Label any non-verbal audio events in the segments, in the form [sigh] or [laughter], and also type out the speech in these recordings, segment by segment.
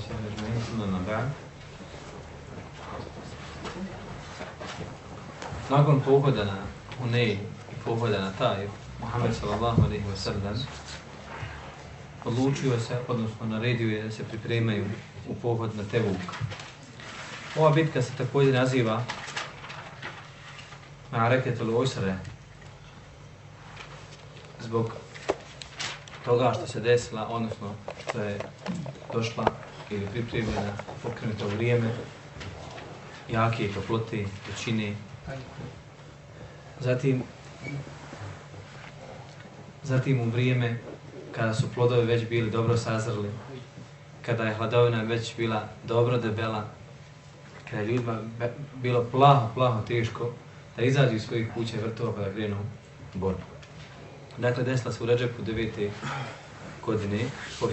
وصحبه أجمعين ثم ما بعد Nakon pohoda na Hunej i pohoda na Tajif, Muhammed sallallahu alaihi wa sallam odlučio se, odnosno naredio je da se pripremaju u pohod na Tebuk. Ova bitka se također naziva Ma'areketul Usre zbog toga što se desila, odnosno što je došla ili pripremljena pokrenuta u vrijeme jake toplote, većine. Zatim, zatim u vrijeme kada su plodovi već bili dobro sazrli, kada je hladovina već bila dobro debela, kada je ljudima bilo plaho, plaho teško, da izađu iz svojih kuća i vrtova pa da krenu borbu. Dakle, desila se u Ređepu 9. godine po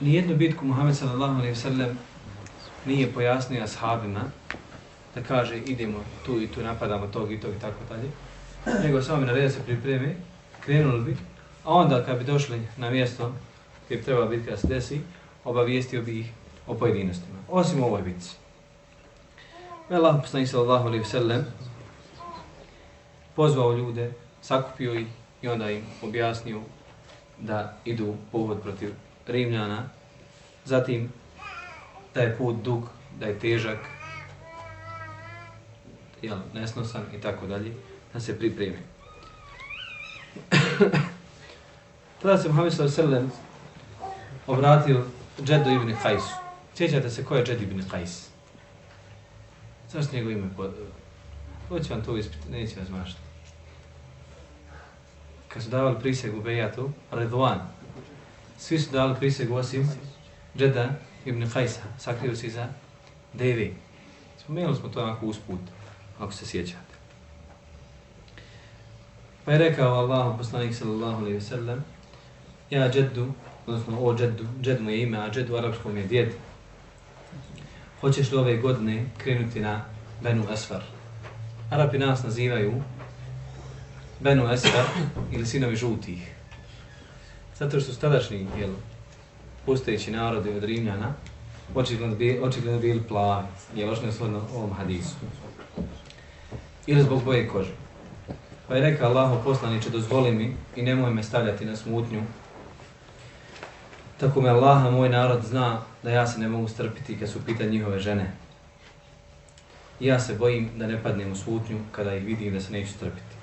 Nijednu bitku Muhammed sallallahu alaihi sallam nije pojasnio ashabima da kaže idemo tu i tu napadamo tog i tog i tako dalje. Nego samo mi naredio se pripremi, krenuli bi, a onda kad bi došli na mjesto gdje bi trebala bitka da se desi, obavijestio bi ih o pojedinostima. Osim ovoj bitci. Allah poslanih sallallahu alaihi sallam pozvao ljude, sakupio ih i onda im objasnio da idu povod protiv Rimljana. Zatim da je put dug, da je težak, jel, nesnosan i tako dalje, da se pripremi. [coughs] Tada se Muhammed s.a.v. obratio Džedu ibn Hajsu. Sjećate se ko je Džed ibn Hajs? Zašto njegov ime? Hoće vam to ispiti, neće vas mašati. Kad su davali prisegu Bejatu, Redvan, svi su dali prisegu osim Džeda ibn Hajsa, sakrio se iza Devi. Spomenuli smo to onako usput, ako se sjećate. Pa je rekao Allah, poslanik sallallahu alaihi wa sallam, ja Džeddu, odnosno o Džeddu, Džed mu je ime, a Džed u arapskom je djed, hoćeš li ove godine krenuti na Benu Asfar? Arapi nas nazivaju Benu Asfar ili sinovi žutih. Zato što su tadašnji, jel, postojeći narodi od Rimljana, očigledno, bi, očigledno bili plavi, je lošno ovom hadisu. Ili zbog boje kože. Pa je rekao Allaho poslaniče, dozvoli mi i nemoj me stavljati na smutnju Tako me Allaha, moj narod, zna da ja se ne mogu strpiti kad su pitanje njihove žene. ja se bojim da ne padnem u smutnju kada ih vidim da se neću strpiti.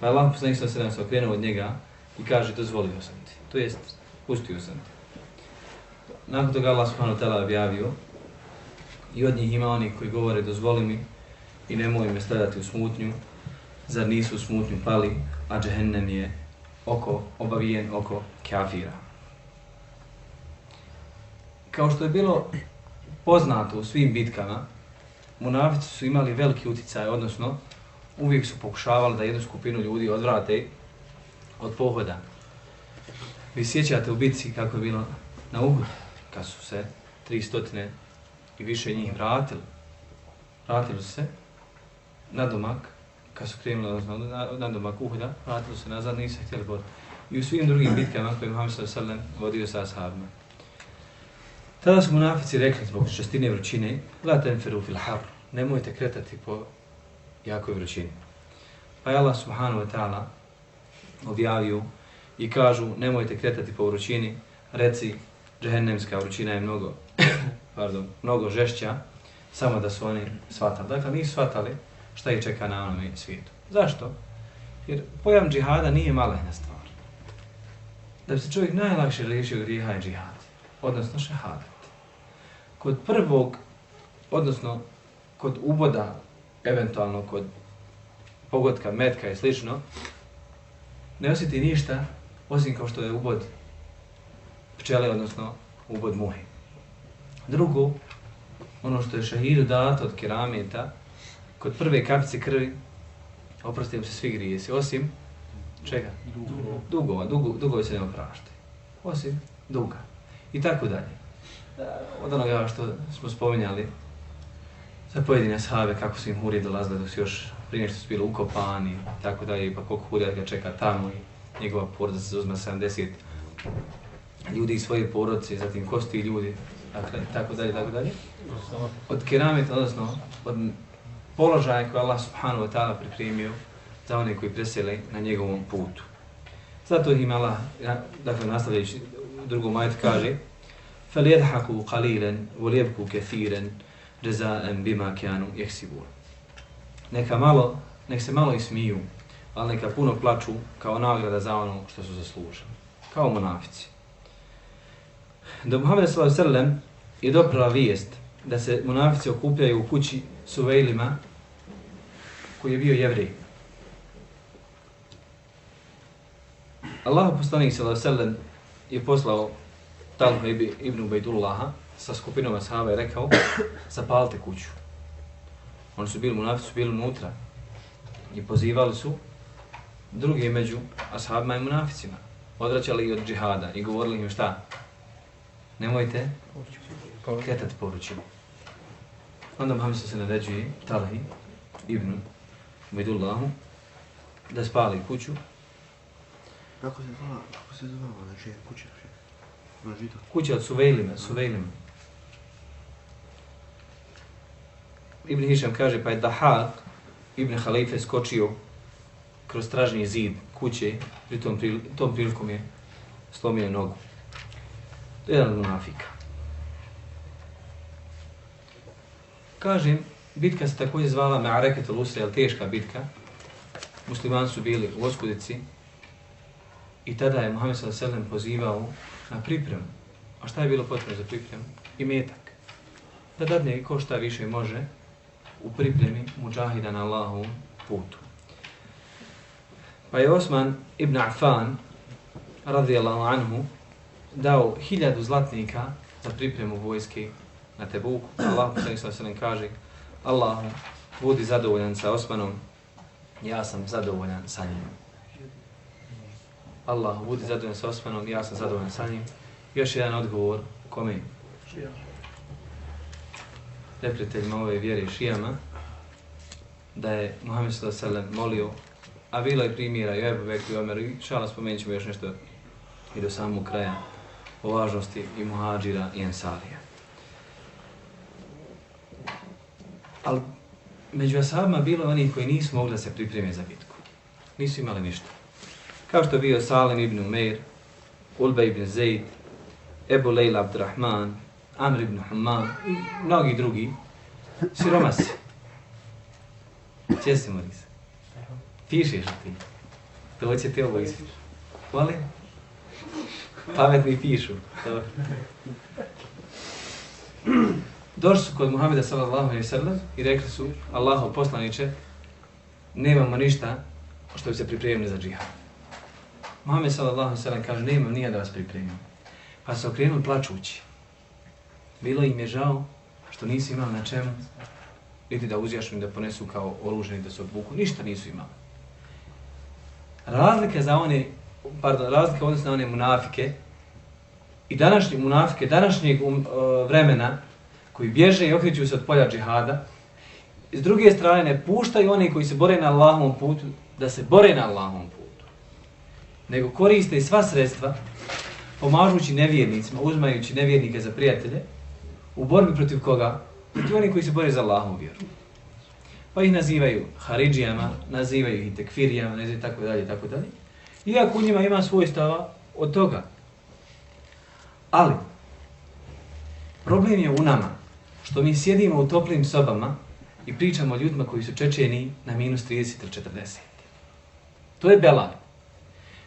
Pa je Allah poslanik se sedam se okrenuo od njega i kaže dozvolio sam ti. To jest, pustio sam te. Nakon toga Allah subhanahu ta'ala objavio i od njih ima oni koji govore dozvoli mi i nemoj me stavljati u smutnju, zar nisu u smutnju pali, a džehennem je oko, obavijen oko kafira kao što je bilo poznato u svim bitkama, munafici su imali veliki uticaj, odnosno uvijek su pokušavali da jednu skupinu ljudi odvrate od pohoda. Vi sjećate u bitci kako je bilo na Uhud, kad su se 300 i više njih vratili. Vratili su se na domak, kad su krenuli odnosno, na, na domak Uhuda, vratili su se nazad, nisu htjeli boriti. I u svim drugim bitkama koje Muhammed sallam vodio sa ashabima. Tada su munafici rekli zbog čestine vrućine, la tenferu fil har, nemojte kretati po jakoj vrućini. Pa je Allah subhanahu wa ta'ala objavio i kažu nemojte kretati po vrućini, reci džehennemska vrućina je mnogo, [coughs] pardon, mnogo žešća, samo da su oni shvatali. Dakle, nisu shvatali šta ih čeka na onome svijetu. Zašto? Jer pojam džihada nije malena stvar. Da bi se čovjek najlakše riješio grijeha je džihad odnosno šehadat. Kod prvog, odnosno kod uboda, eventualno kod pogodka, metka i slično, ne osjeti ništa osim kao što je ubod pčele, odnosno ubod muhe. Drugo, ono što je šahidu dato od kerameta, kod prve kapice krvi, oprostimo se svi grijesi, osim čega? Dugova, dugo, dugovi se ne opraštaju. Osim duga i tako dalje. E, od onoga što smo spominjali za pojedine sahabe, kako su im hurije dolazile dok su još prije što su bili ukopani tako dalje, pa koliko hurija ga čeka tamo i njegova porodica se uzme 70 ljudi iz svoje porodice, zatim kosti ljudi, dakle, tako dalje, tako dalje. Od kerameta, odnosno, od položaja koje Allah subhanahu wa ta'ala pripremio za one koji presele na njegovom putu. Zato ih Allah, dakle, nastavljajući drugom majet kaže فَلْيَدْحَكُوا قَلِيلًا وَلْيَبْكُوا كَثِيرًا جَزَاءً بِمَا كَانُوا يَحْسِبُونَ Neka malo, nek se malo ismiju, ali neka puno plaču kao nagrada za ono što su zaslužili. Kao monafici. Do Muhammed s.a.v. je doprala vijest da se monafici okupljaju u kući Suvejlima koji je bio jevrej. Allah poslanik s.a.v. je poslao Talha ibn Ubejdullaha sa skupinom ashaba i rekao zapalite kuću. Oni su bili munafici, su bili unutra i pozivali su drugi među ashabima i munaficima. Odraćali od džihada i govorili im šta? Nemojte ketati poručima. Onda Muhammed se naređuje Talhi ibn Ubejdullahu da spali kuću Kako se zvala, kako se zvala, znači kuća? Kuća od Suvejlima, Suvejlima. Ibn Hišam kaže, pa je Dahak, Ibn Halife, skočio kroz stražni zid kuće, pri tom, pril, tom prilikom je slomio nogu. To je jedan od munafika. Kažem, bitka se također zvala Me'areket al-Usra, je teška bitka. Muslimani su bili u Oskudici, I tada je Muhammed s.a.v. pozivao na pripremu. A šta je bilo potrebno za pripremu? I metak. Da dadne ko šta više može u pripremi muđahida na Allahovom putu. Pa je Osman ibn Affan, radijallahu anhu, dao hiljadu zlatnika za pripremu vojske na Tebuku. Allah s.a.v. kaže Allahu, budi zadovoljan sa Osmanom, ja sam zadovoljan sa njim. Allah budi zadovoljan sa Osmanom, ja sam zadovoljan sa njim. Još jedan odgovor, kome? Šijama. Neprijateljima ove vjere šijama, da je Muhammed s.a.v. molio, a bilo je primjera i Ebu Bekri i Omer, i šala spomenut ćemo još nešto i do samog kraja o važnosti i muhađira i ensarija. Ali među asabima bilo onih koji nisu mogli da se pripreme za bitku. Nisu imali ništa kao što je bio Salim ibn Umeir, Ulba ibn Zaid, Ebu Lejla Abdurrahman, Amr ibn Humman i mnogi drugi, siromasi. Česi li se. Pišeš ti. To će ti ovo ispiš. Voli? Pametni pišu. Dobro. Došli su kod Muhammeda sallallahu alaihi sallam i rekli su Allahu poslaniće nemamo ništa što bi se pripremili za džihad. Muhammed sallallahu sallam kaže, nema nije da vas pripremim. Pa se okrenuli plačući. Bilo im je žao što nisu imali na čemu, niti da uzjašnu da ponesu kao oruženi da se odbuku, ništa nisu imali. Razlika za one, pardon, razlika odnosno na one munafike i današnje munafike, današnjeg um, uh, vremena koji bježe i okreću se od polja džihada, s druge strane ne puštaju oni koji se bore na Allahovom putu da se bore na Allahovom putu nego koriste i sva sredstva pomažući nevjernicima, uzmajući nevjernike za prijatelje u borbi protiv koga? Protiv oni koji se bore za Allahovu vjeru. Pa ih nazivaju Haridžijama, nazivaju ih Tekfirijama, ne znam, tako dalje, tako dalje. Iako u njima ima svojstava od toga. Ali, problem je u nama, što mi sjedimo u toplim sobama i pričamo o ljudima koji su čečeni na minus 30 40. To je bela.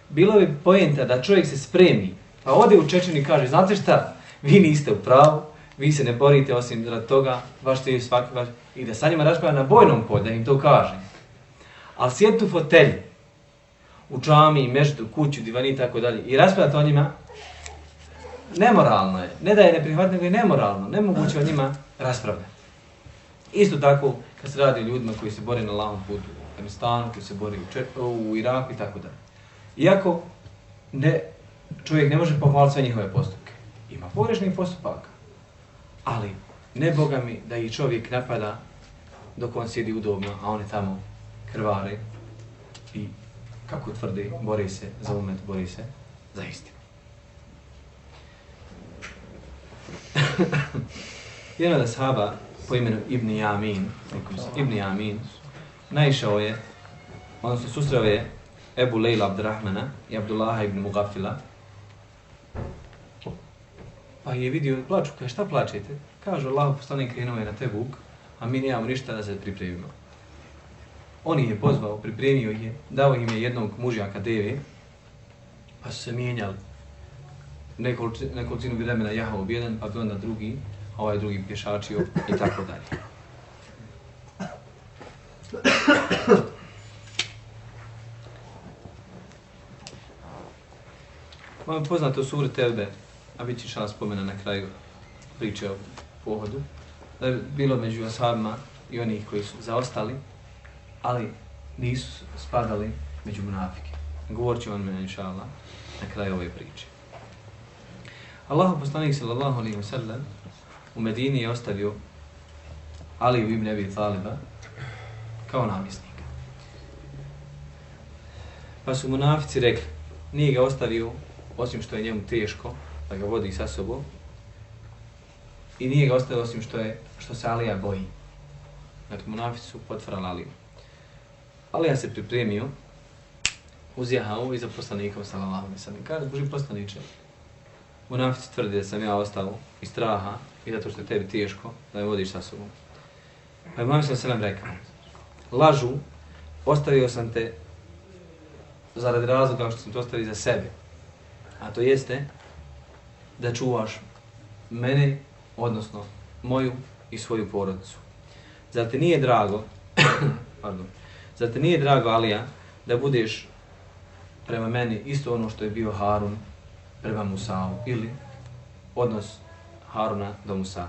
bilo bi pojenta da čovjek se spremi, pa ode u Čečeni i kaže, znate šta, vi niste u pravu, vi se ne borite osim rad toga, vaš ste svaki vaš, i da sa njima raspravlja na bojnom polju, da im to kaže. Ali sjeti u fotelju, u džami, meždu, kuću, divani i tako dalje, i raspravljati o njima, nemoralno je. Ne da je neprihvatno, nego je nemoralno. Nemoguće o njima raspravljati. Isto tako, kad se radi o ljudima koji se bore na lavom putu u Afganistanu, koji se bore u, u Iraku i tako dalje. Iako ne, čovjek ne može pohvaliti sve njihove postupke. Ima pogrešnih postupaka. Ali ne Boga mi da i čovjek napada dok on sjedi udobno, a one tamo krvare i kako tvrdi, bori se za umet, bori se za istinu. [laughs] Jedan od ashaba po imenu Ibn Yamin, Ibn Yamin, naišao je, odnosno susreo je Ebu Lejla Abdurrahmana i Abdullaha ibn Mugafila, pa je vidio, plaču, kaže, šta plačete? Kaže, Allah poslanik krenuo je na te vuk, a mi nemamo ništa da se pripremimo. On ih je pozvao, pripremio je, dao im je jednog mužjaka deve, pa su se mijenjali. Nekolicinu vremena jahao bi jedan, pa bi onda drugi, a ovaj drugi pješačio i tako dalje. Vam je poznato suri Tevbe, a bit će šala spomena na kraju priče o pohodu, da je bilo među ashabima i onih koji su zaostali, ali nisu spadali među munafike. Govorit ću vam mene, inša Allah, na kraju ove priče. Allahu poslanik sallallahu alaihi wa sallam u Medini je ostavio Ali ibn Abi Taliba kao namjesnika. Pa su munafici rekli, nije ga ostavio osim što je njemu teško da ga vodi sa sobom i nije ga ostavio osim što je što se Alija boji. Dakle, munafici su potvrali Aliju. Alija se pripremio, uzjehao i za poslanikom sallallahu alaihi sallam. Kaže, Boži poslaniče, munafici tvrdi da sam ja ostao iz straha i zato što je tebi teško da me vodiš sa sobom. Pa je Muhammed sallam rekao, lažu, ostavio sam te zaradi razloga što sam to ostavio za sebe. A to jeste da čuvaš mene, odnosno moju i svoju porodicu. Zar ti nije drago, [coughs] pardon, zar ti nije drago, Alija, da budeš prema meni isto ono što je bio Harun prema Musa'u ili odnos Haruna do Musa.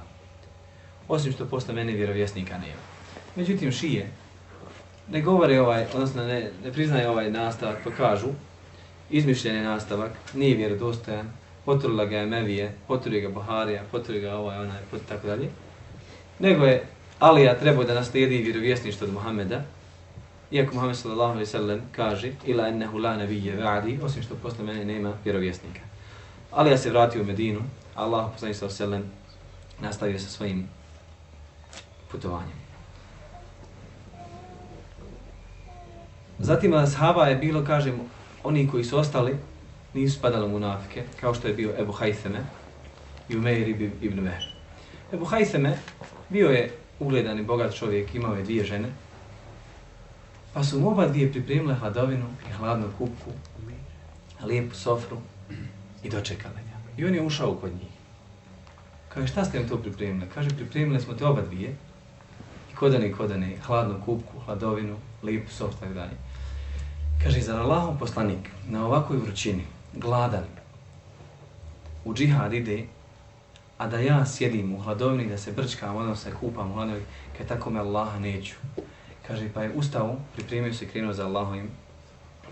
Osim što posle mene vjerovjesnika nema. Međutim, šije ne govore ovaj, odnosno ne, ne priznaje ovaj nastavak, pa kažu izmišljen je nastavak, nije vjerodostojan, potrula ga je Mevije, potruje ga Buharija, potruje ga ovaj, onaj, pot, tako dalje. Nego je Alija trebao da naslijedi vjerovjesništvo od Muhammeda, iako Muhammed sallallahu alaihi sallam kaže ila ennehu la nabije ba'di, osim što posle mene nema vjerovjesnika. Alija se vratio u Medinu, Allah poslanih sallallahu alaihi sallam nastavio sa svojim putovanjem. Zatim ashaba je bilo, kažem, oni koji su ostali, nisu spadali munafike, kao što je bio Ebu Hajseme i Umeir ibn Mehr. Ebu Hajseme bio je ugledan i bogat čovjek, imao je dvije žene, pa su mu oba dvije pripremile hladovinu i hladnu kupku, lijepu sofru i dočekale ga. I on je ušao kod njih. Kaže, šta ste im to pripremili? Kaže, pripremili smo te oba dvije, i kodane i kodane, hladnu kupku, hladovinu, lijepu sofru, tako dalje. Kaže, zar Allahom poslanik na ovakvoj vrućini, gladan, u džihad ide, a da ja sjedim u hladovini, da se brčkam, odnosno se kupam u hladovini, kaj tako me Allaha neću. Kaže, pa je ustao, pripremio se i krenuo za Allahovim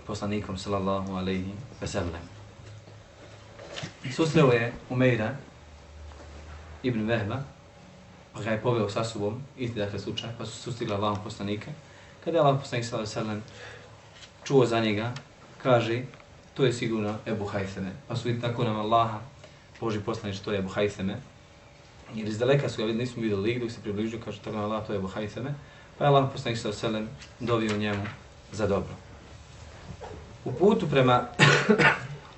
poslanikom, sallallahu alaihi veselem. Susreo je Umeira ibn Vehba, pa ga je poveo sa sobom, isti dakle slučaj, pa su sustigli Allahom poslanika. Kada je Allah poslanik, sallallahu alaihi veselem čuo za njega, kaže, to je sigurno Ebu Hajseme. Pa su vidjeti tako nam Allaha, Boži poslanič, to je Ebu Hajseme. Jer iz daleka su ga vidjeli, nismo vidjeli lik, dok se približio, kaže, tako nam Allah, to je Ebu Hajseme. Pa je Allah poslanič sa selem dovio njemu za dobro. U putu prema,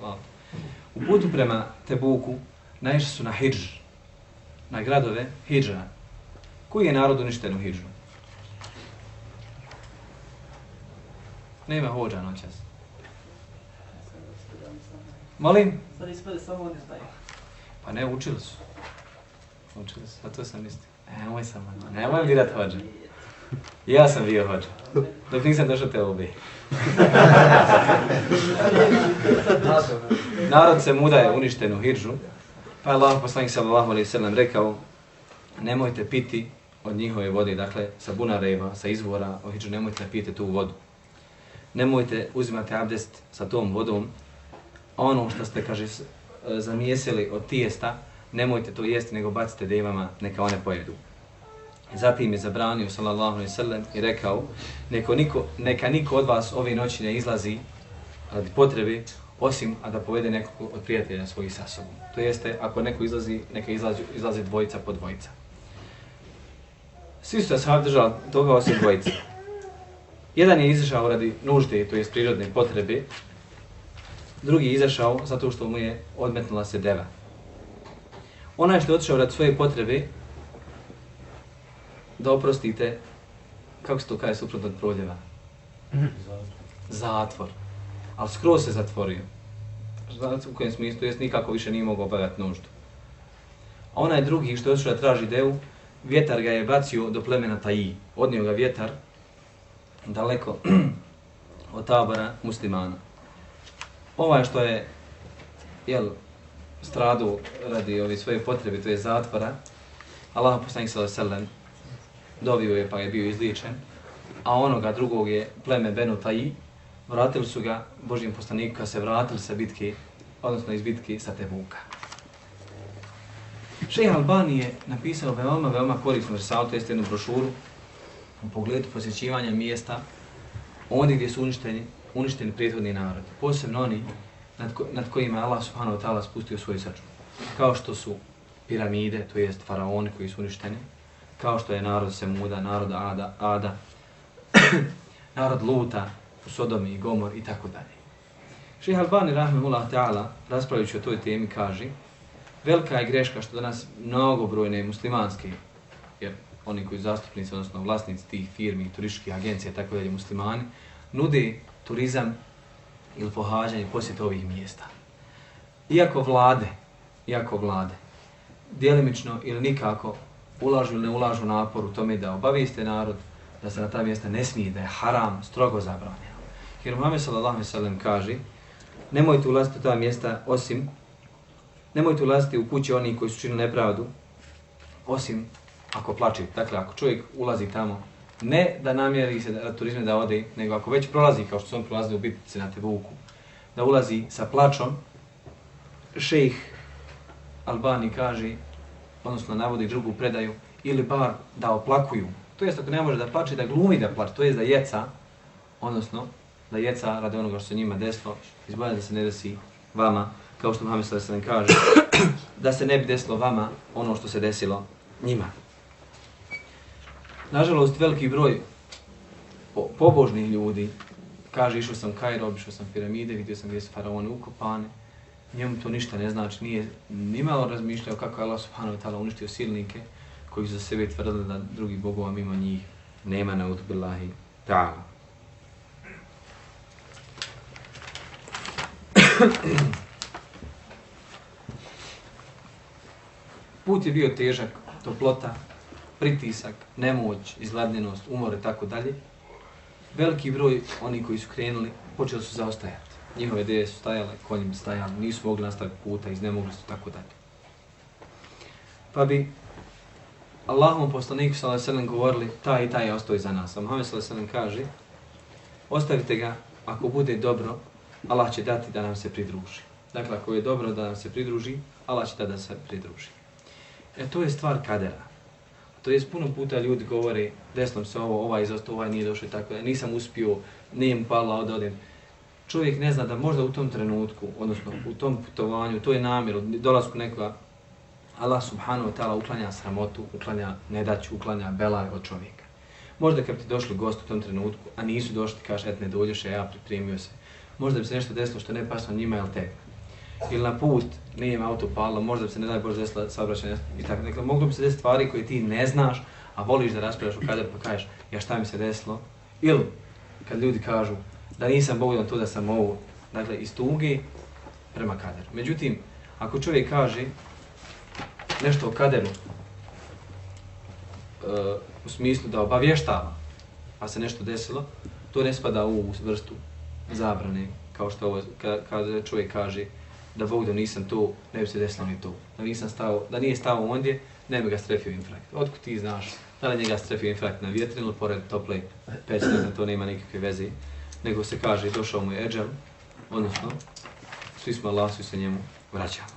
[coughs] u putu prema Tebuku, naišli su na Hidž, na gradove Hidža. Koji je narod uništen u Hidžu? Nema hođa noćas. Molim? Sad ispade samo oni znaju. Pa ne, učili su. Učili su, a to sam mislio. E, nemoj sam, nemoj birat hođa. Ja sam bio hođa. Dok nisam došao te ubi. Narod se muda je uništen u Hiržu. Pa je Allah poslanik sallallahu alaihi sallam rekao nemojte piti od njihove vode, dakle sa bunareva, sa izvora o Hiržu, nemojte da pijete tu vodu nemojte uzimati abdest sa tom vodom, ono što ste, kaže, e, zamijesili od tijesta, nemojte to jesti, nego bacite devama, neka one pojedu. Zatim je zabranio, sallallahu alaihi sallam, i rekao, neko, niko, neka niko od vas ove noći ne izlazi radi potrebe, osim a da povede nekog od prijatelja svojih sa sobom. To jeste, ako neko izlazi, neka izlazi, izlazi dvojica po dvojica. Svi su se ashabi držali toga osim dvojica. Jedan je izašao radi nužde, to jest prirodne potrebe, drugi izašao zato što mu je odmetnula se deva. Onaj što je otišao radi svoje potrebe, da oprostite, kako se to kaže suprotno od proljeva? Zatvor. Ali skroz se zatvorio. Zatvor u kojem smislu, jest nikako više nije mogao obavljati nuždu. A onaj drugi što je otišao da traži devu, vjetar ga je bacio do plemena Taji. Odnio ga vjetar daleko [clears throat] od tabora muslimana. Ovaj što je jel, stradu radi ovi svoje potrebe, to je zatvora, Allah poslanik sallallahu alejhi ve sellem dovio je pa je bio izličen, a onoga drugog je pleme Benu Taji, vratili su ga Božim poslaniku kad se vratili sa bitke, odnosno iz bitke sa Tebuka. Šejh Albani je napisao veoma, veoma korisnu versalu, to je jednu brošuru u pogledu posjećivanja mjesta ondje gdje su uništeni, uništeni prethodni narod. Posebno oni nad, ko, nad kojima Allah subhanahu wa ta'ala spustio svoju sačun. Kao što su piramide, to jest faraoni koji su uništeni, kao što je narod Semuda, narod Ada, Ada [clears throat] narod Luta, u Sodomi i Gomor i tako dalje. Šeha Albani rahmehullah ta'ala raspravljajući o toj temi kaže velika je greška što danas mnogobrojne muslimanske, jer oni koji zastupnici, odnosno vlasnici tih firmi, turističkih agencija tako dalje muslimani, nude turizam ili pohađanje posjet ovih mjesta. Iako vlade, iako vlade, dijelimično ili nikako ulažu ili ne ulažu napor u tome da obaviste narod da se na ta mjesta ne smije, da je haram, strogo zabranjeno. Jer Muhammed sallallahu alejhi ve sellem kaže: Nemojte ulaziti u ta mjesta osim nemojte ulaziti u kuće oni koji su činili nepravdu osim ako plače. Dakle, ako čovjek ulazi tamo, ne da namjeri se da turizme da ode, nego ako već prolazi kao što su on prolazili u bitnici na Tebuku, da ulazi sa plačom, šejh Albani kaže, odnosno navodi drugu predaju, ili bar da oplakuju. To jest ako ne može da plače, da glumi da plače, to jest da jeca, odnosno da jeca radi onoga što se njima desilo, izboja da se ne desi vama, kao što Muhammed sallallahu alejhi kaže, da se ne bi desilo vama ono što se desilo njima. Nažalost, veliki broj pobožnih ljudi kaže išao sam Kajro, obišao sam piramide, vidio sam gdje su faraoni ukopane, njemu to ništa ne znači, nije nimalo razmišljao kako je Allah subhanahu wa ta'ala uništio silnike koji su za sebe tvrdili da drugi bogova mimo njih nema na utbillahi ta'ala. Put je bio težak, toplota, pritisak, nemoć, izgladnjenost, umor i tako dalje. Veliki broj oni koji su krenuli počeli su zaostajati. Njihove ideje su stajale, konjim stajali, nisu mogli nastaviti puta, iznemogli su tako dalje. Pa bi Allahom poslaniku s.a.v. govorili, ta i taj je ostao iza nas. A Muhammed s.a.v. kaže, ostavite ga, ako bude dobro, Allah će dati da nam se pridruži. Dakle, ako je dobro da nam se pridruži, Allah će da se pridruži. E to je stvar kadera. To je puno puta ljudi govore, desnom se ovo, ovaj izostao, ovaj nije došao i tako da nisam uspio, nije pala da odem. Čovjek ne zna da možda u tom trenutku, odnosno u tom putovanju, to je namjer, dolazku nekoga, Allah subhanahu wa ta'ala uklanja sramotu, uklanja nedaću, uklanja belaj od čovjeka. Možda kad ti došli gost u tom trenutku, a nisu došli, kaže, et ne dođeš, e, ja pripremio se. Možda bi se nešto desilo što ne pasno njima jel te? Ili na put nije im auto palo, možda bi se ne daj Bože desila saobraćaj i tako. Dakle, moglo bi se desiti stvari koje ti ne znaš, a voliš da raspravljaš u kader pa kažeš ja šta mi se desilo. Ili kad ljudi kažu da nisam Bog to da sam ovo, dakle, iz tuge prema kaderu. Međutim, ako čovjek kaže nešto o kaderu, uh, u smislu da obavještava, pa se nešto desilo, to ne spada u vrstu zabrane, kao što ovo, kada čovjek kaže da Bog da nisam to, ne bi se desilo ni to. Da, nisam stao, da nije stao ondje, ne bi ga strefio infrakt. Otkud ti znaš da li njega strefio infrakt na vjetrinu ili pored tople pećine, to nema nikakve veze. Nego se kaže, došao mu je Eđel, odnosno, svi smo Allah, svi se njemu vraćamo.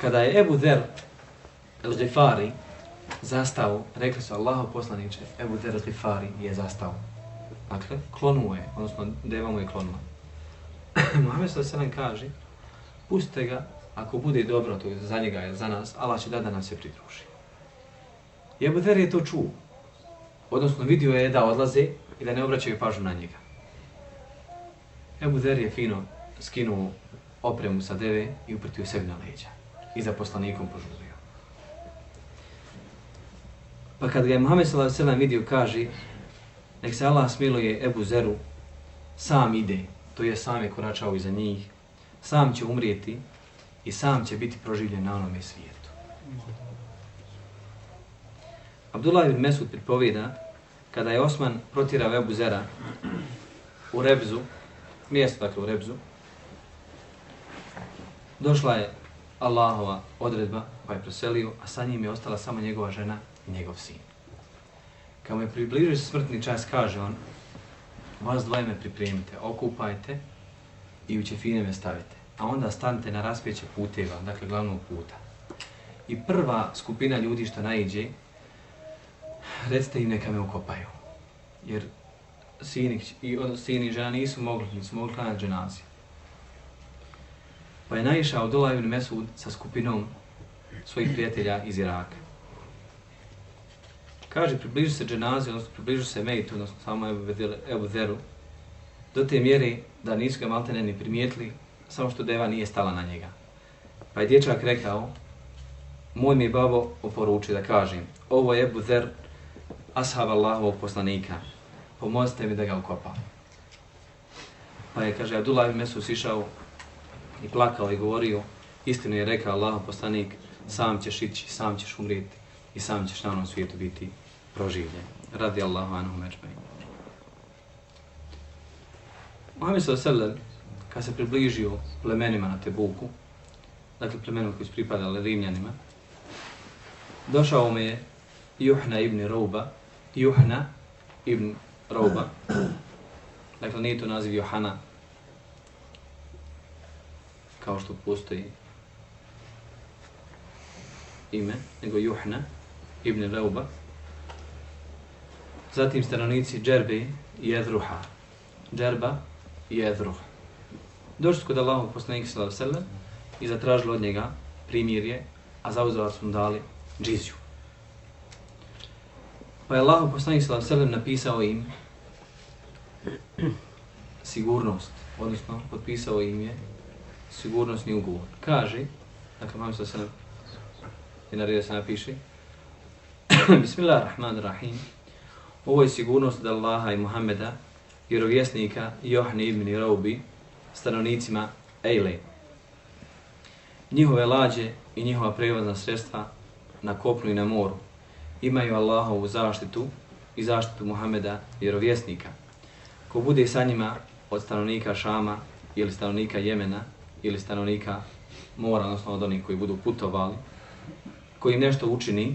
Kada je Ebu Der el-Ghifari zastao, rekli su Allaho poslaniče, Ebu Der el-Ghifari je zastao. Dakle, klonuo je, odnosno deva mu je klonula. [clears throat] Muhammed s.a.v. kaže, pustite ga, ako bude dobro to za njega je za nas, Allah će da da nam se pridruži. I Ebu Zer je to čuo. Odnosno vidio je da odlaze i da ne obraćaju pažnju na njega. Ebu Zer je fino skinuo opremu sa deve i uprtio sebi na leđa. I za poslanikom požurio. Pa kad ga je Muhammed s.a.v. vidio, kaže, nek se Allah smiluje Ebu Zeru, sam ide, to je sam je koračao iza njih, sam će umrijeti i sam će biti proživljen na onome svijetu. Abdullah ibn Mesud pripovida, kada je Osman protirao Ebu Zera u Rebzu, mjesto dakle u Rebzu, došla je Allahova odredba, pa je preselio, a sa njim je ostala samo njegova žena i njegov sin. Kad mu je približio smrtni čas, kaže on, vas dvoje me pripremite, okupajte i u ćefine me stavite. A onda stanite na raspjeće puteva, dakle glavnog puta. I prva skupina ljudi što najđe, recite im neka me ukopaju. Jer sin i, sin i žena nisu mogli, nisu mogli klanati dženazi. Pa je naišao Dola ibn Mesud sa skupinom svojih prijatelja iz Iraka. Kaže, približu se dženazi, odnosno približu se Mejtu, odnosno samo Ebu Zeru, do te mjere da nisu ga maltene ni primijetili, samo što deva nije stala na njega. Pa je dječak rekao, moj mi babo oporuči da kažem, ovo je Ebu Zer, ashab Allahovog poslanika, pomozite mi da ga ukopam. Pa je, kaže, Abdullah ibn Mesud sišao i plakao i govorio, istinu je rekao Allahov poslanik, sam ćeš ići, sam ćeš umrijeti i sam ćeš na onom svijetu biti proživljen. Radi Allahu anhu međbej. Muhammed s.a.v. kad se približio plemenima na Tebuku, dakle plemenima koji su pripadali Rimljanima, došao mu je Juhna ibn Rouba, Juhna ibn Rouba, dakle nije to naziv Johana, kao što postoji ime, nego Juhna ibn Rouba, zatim stanovnici Džerbe i Edruha. Džerba i Edruha. Došli su kod Allahog poslanika sallahu sallam i zatražili od njega primirje, a zauzela su mu dali džizju. Pa je Allahog poslanik sallahu sallam napisao im sigurnost, odnosno potpisao im je sigurnosni ugovor. Kaže, dakle, mam sallahu sallam, je naredio se napiši, [coughs] Bismillahirrahmanirrahim, Ovo je sigurnost od Allaha i Muhammeda, vjerovjesnika Johni ibn Raubi, stanovnicima Ejle. Njihove lađe i njihova prevozna sredstva na kopnu i na moru imaju Allahovu zaštitu i zaštitu Muhammeda, vjerovjesnika. Ko bude sa njima od stanovnika Šama ili stanovnika Jemena ili stanovnika mora, odnosno od onih koji budu putovali, koji nešto učini,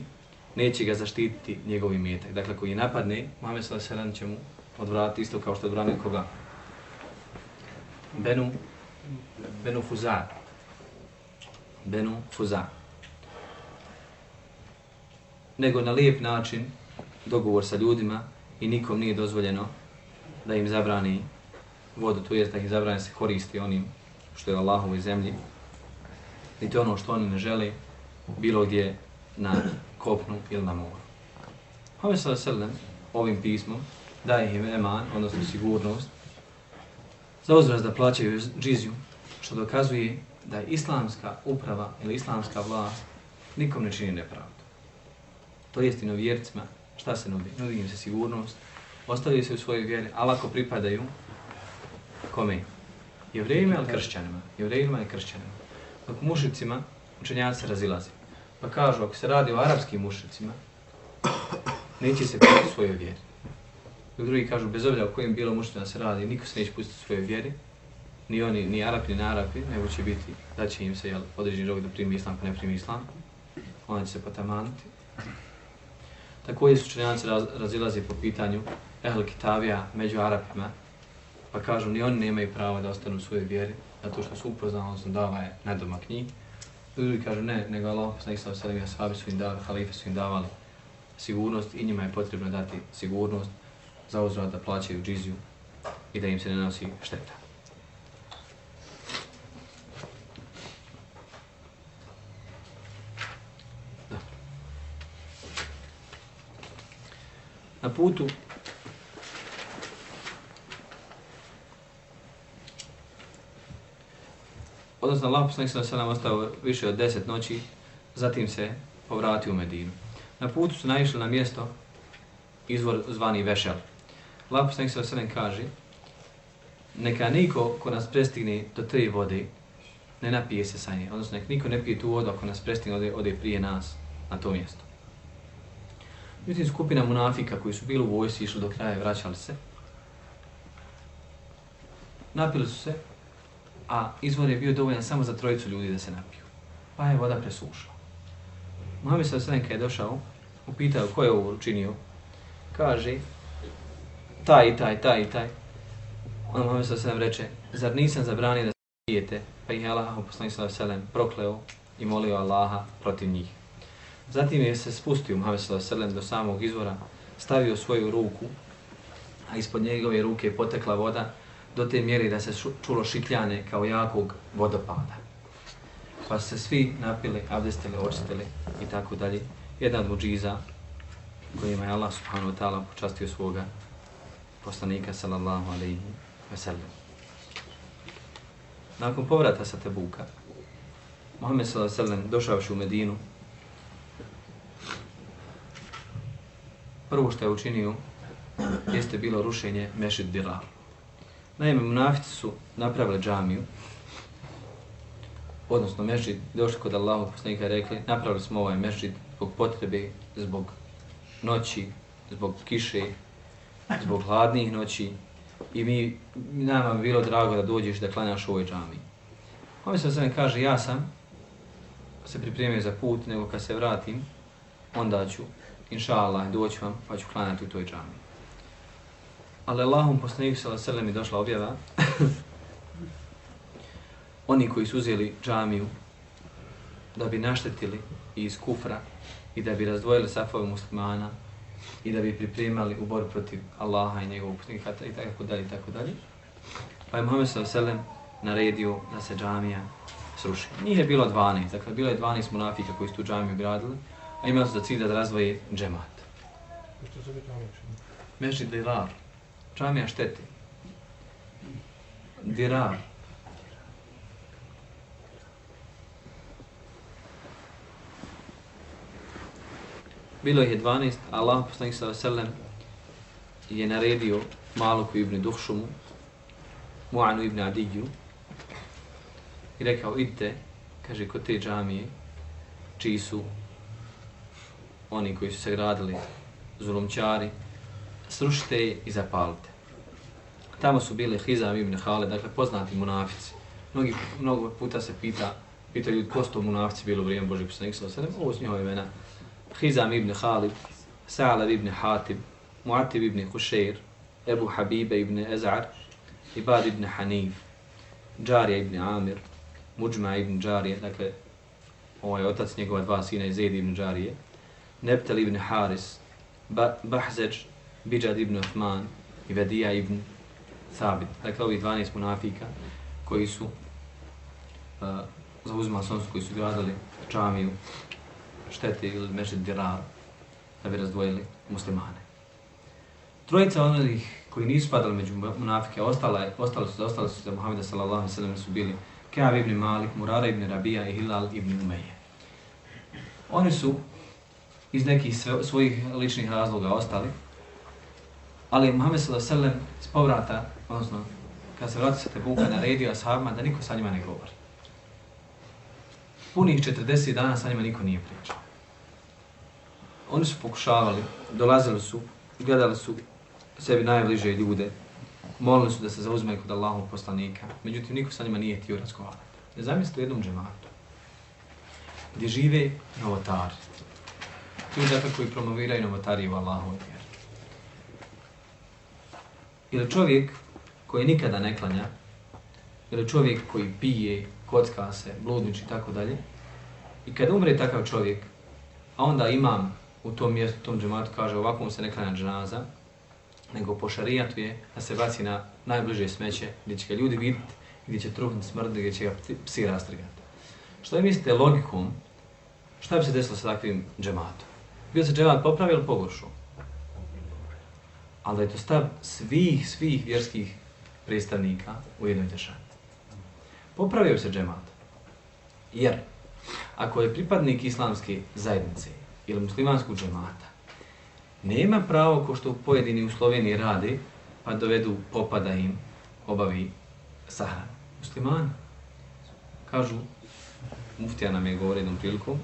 neće ga zaštititi njegovi metak. Dakle, koji napadne, Muhammed s.a.v. će mu odvratiti isto kao što odvranio koga? Benu, Benu Fuza. Benu Fuza. Nego na lijep način dogovor sa ljudima i nikom nije dozvoljeno da im zabrani vodu, to jest da ih zabrani se koristi onim što je Allahovoj zemlji, niti ono što oni ne žele, bilo gdje na kopnu ili na moru. Hove sa srlem ovim pismom daje im eman, odnosno sigurnost, za uzraz da plaćaju džiziju, što dokazuje da je islamska uprava ili islamska vlast nikom ne čini nepravdu. To jest i novjercima, šta se nudi? Nudi im se sigurnost, ostavljaju se u svojoj vjeri, ali ako pripadaju, kome? Jevrejima ili kršćanima? Jevrejima i kršćanima. Dok mušicima učenjaci se razilazi. Pa kažu, ako se radi o arapskim mušicima, neće se pustiti svoje svojoj vjeri. Dok drugi kažu, bez obzira o kojim bilo mušicima se radi, niko se neće pustiti svoje svojoj vjeri, ni oni, ni arapi, ni arapi, nego će biti, da će im se jel, određeni rok da primi islam, pa ne primi islam, onda će se potamaniti. Također su činjenice raz, razilazi po pitanju Ehl Kitavija među Arapima, pa kažu ni oni nemaju pravo da ostanu u svojoj vjeri, zato što su upoznali, odnosno dava je nedomak njih, Ljudi kažu ne, nego Allah, poslanik sa osadom i ashabi su im davali, halife su im davali sigurnost i njima je potrebno dati sigurnost za uzrad da plaćaju džiziju i da im se ne nosi šteta. Na putu odnosno Allah poslanik sa nam ostao više od 10 noći, zatim se povratio u Medinu. Na putu su naišli na mjesto izvor zvani Vešel. Allah poslanik sa nam kaže: Neka niko ko nas prestigne do te vode ne napije se sa nje, odnosno nek niko ne pije tu vodu ako nas prestigne ode, ode prije nas na to mjesto. Međutim, skupina munafika koji su bili u vojsi, išli do kraja i vraćali se, napili su se, a izvor je bio dovoljan samo za trojicu ljudi da se napiju. Pa je voda presušla. Mohamed sa sve je došao, upitao ko je ovo učinio, kaže, taj i taj, taj i taj. Onda Mohamed sa sve reče, zar nisam zabranio da se pijete, pa ih je Allah, poslanik sa sve prokleo i molio Allaha protiv njih. Zatim je se spustio Muhammed sallallahu do samog izvora, stavio svoju ruku, a ispod njegove ruke je potekla voda do te mjere da se čulo šikljane kao jakog vodopada. Pa se svi napili, abdestili, očistili i tako dalje. Jedna od muđiza kojima je Allah subhanahu wa ta'ala počastio svoga poslanika sallallahu alaihi wa sallam. Nakon povrata sa Tebuka, Muhammed sallallahu alaihi wa sallam došao u Medinu, prvo što je učinio jeste bilo rušenje Mešid Dirar. Naime, munafici su napravili džamiju, odnosno mešđid, došli kod Allahog poslanika i rekli, napravili smo ovaj mešđid zbog potrebe, zbog noći, zbog kiše, zbog hladnih noći i mi, nama bi bilo drago da dođeš da klanjaš u ovoj džamiji. On mi se sve kaže, ja sam se pripremio za put, nego kad se vratim, onda ću inša Allah, doći vam, pa ću klanjati u toj džamiji. Ali Allahum poslaniku sallallahu alejhi ve došla objava. [laughs] Oni koji su uzeli džamiju da bi naštetili iz kufra i da bi razdvojili safove muslimana i da bi pripremali u borbu protiv Allaha i njegovog poslanika i tako dalje i tako dalje. Pa je Muhammed ve naredio da se džamija sruši. Njih je bilo 12, dakle bilo je 12 munafika koji su tu džamiju gradili a imali su za cilj da razvoje džemat. Što se bi tamo učinio? Meši dirar. Džamija šteti. Dirar. Bilo je 12, a Allah poslanik sa sellem je naredio Maluku ibn Duhšumu, Mu'anu ibn Adiju i rekao, idite, kaže, kod te džamije, čiji su oni koji su se gradili zulumčari, srušite i zapalite. Tamo su bile Hizam ibn Hale, dakle poznati munafici. Mnogi, mnogo puta se pita, pita ljudi ko su to munafici bili u vrijeme Božeg poslanika sa osadem, ovo su njihova imena. Hizam ibn Halid, Sa'alav ibn Hatib, Mu'atib ibn Husheir, Ebu Habibe ibn Ezar, Ibad ibn Hanif, Džarija ibn Amir, Muđma ibn Džarije, dakle, ovaj otac njegova dva sina je ibn Džarije, Nebtel ibn Haris, ba Bahzeđ, Bidžad ibn Uthman i Vedija ibn Thabit. Dakle, ovih 12 munafika koji su uh, zauzimali sonsu, koji su gradili čamiju, štete ili mešet dirar, da bi razdvojili muslimane. Trojica onih koji nisu padali među munafike, ostala, ostali su, ostali su za Muhammeda sallallahu sallam su bili Kaab ibn Malik, Murara ibn Rabija i Hilal ibn Umeje. Oni su iz nekih svojih ličnih razloga ostali. Ali Muhammed sallallahu s povrata, odnosno kad se vrati sa Tebuka, naredio ashabima da niko sa njima ne govori. Punih 40 dana sa njima niko nije pričao. Oni su pokušavali, dolazili su, gledali su sebi najbliže ljude, molili su da se zauzme kod Allahovog poslanika, međutim niko sa njima nije htio razgovarati. Ne zamislite jednom džematu, gdje žive novotari, ljudi dakle koji promoviraju novotariju Allahu. Ili čovjek koji nikada ne klanja, ili čovjek koji pije, kocka se, bludniči i tako dalje, i kad umre takav čovjek, a onda imam u tom mjestu, u tom džematu, kaže ovako mu se ne klanja dženaza, nego po šarijatu je da se baci na najbliže smeće, gdje će ga ljudi vidjeti, gdje će truhnuti smrt, gdje će ga psi rastrgati. Što vi mislite logikom, šta bi se desilo sa takvim džematom? Bio se džemat popravio ili pogoršao? Ali da je to stav svih, svih vjerskih predstavnika u jednoj državi. Popravio se džemat. Jer, ako je pripadnik islamske zajednice ili muslimanskog džemata, nema pravo ko što pojedini u Sloveniji rade, pa dovedu popada im, obavi sahran. Muslimani. Kažu, muftija nam je govorio jednom prilikom,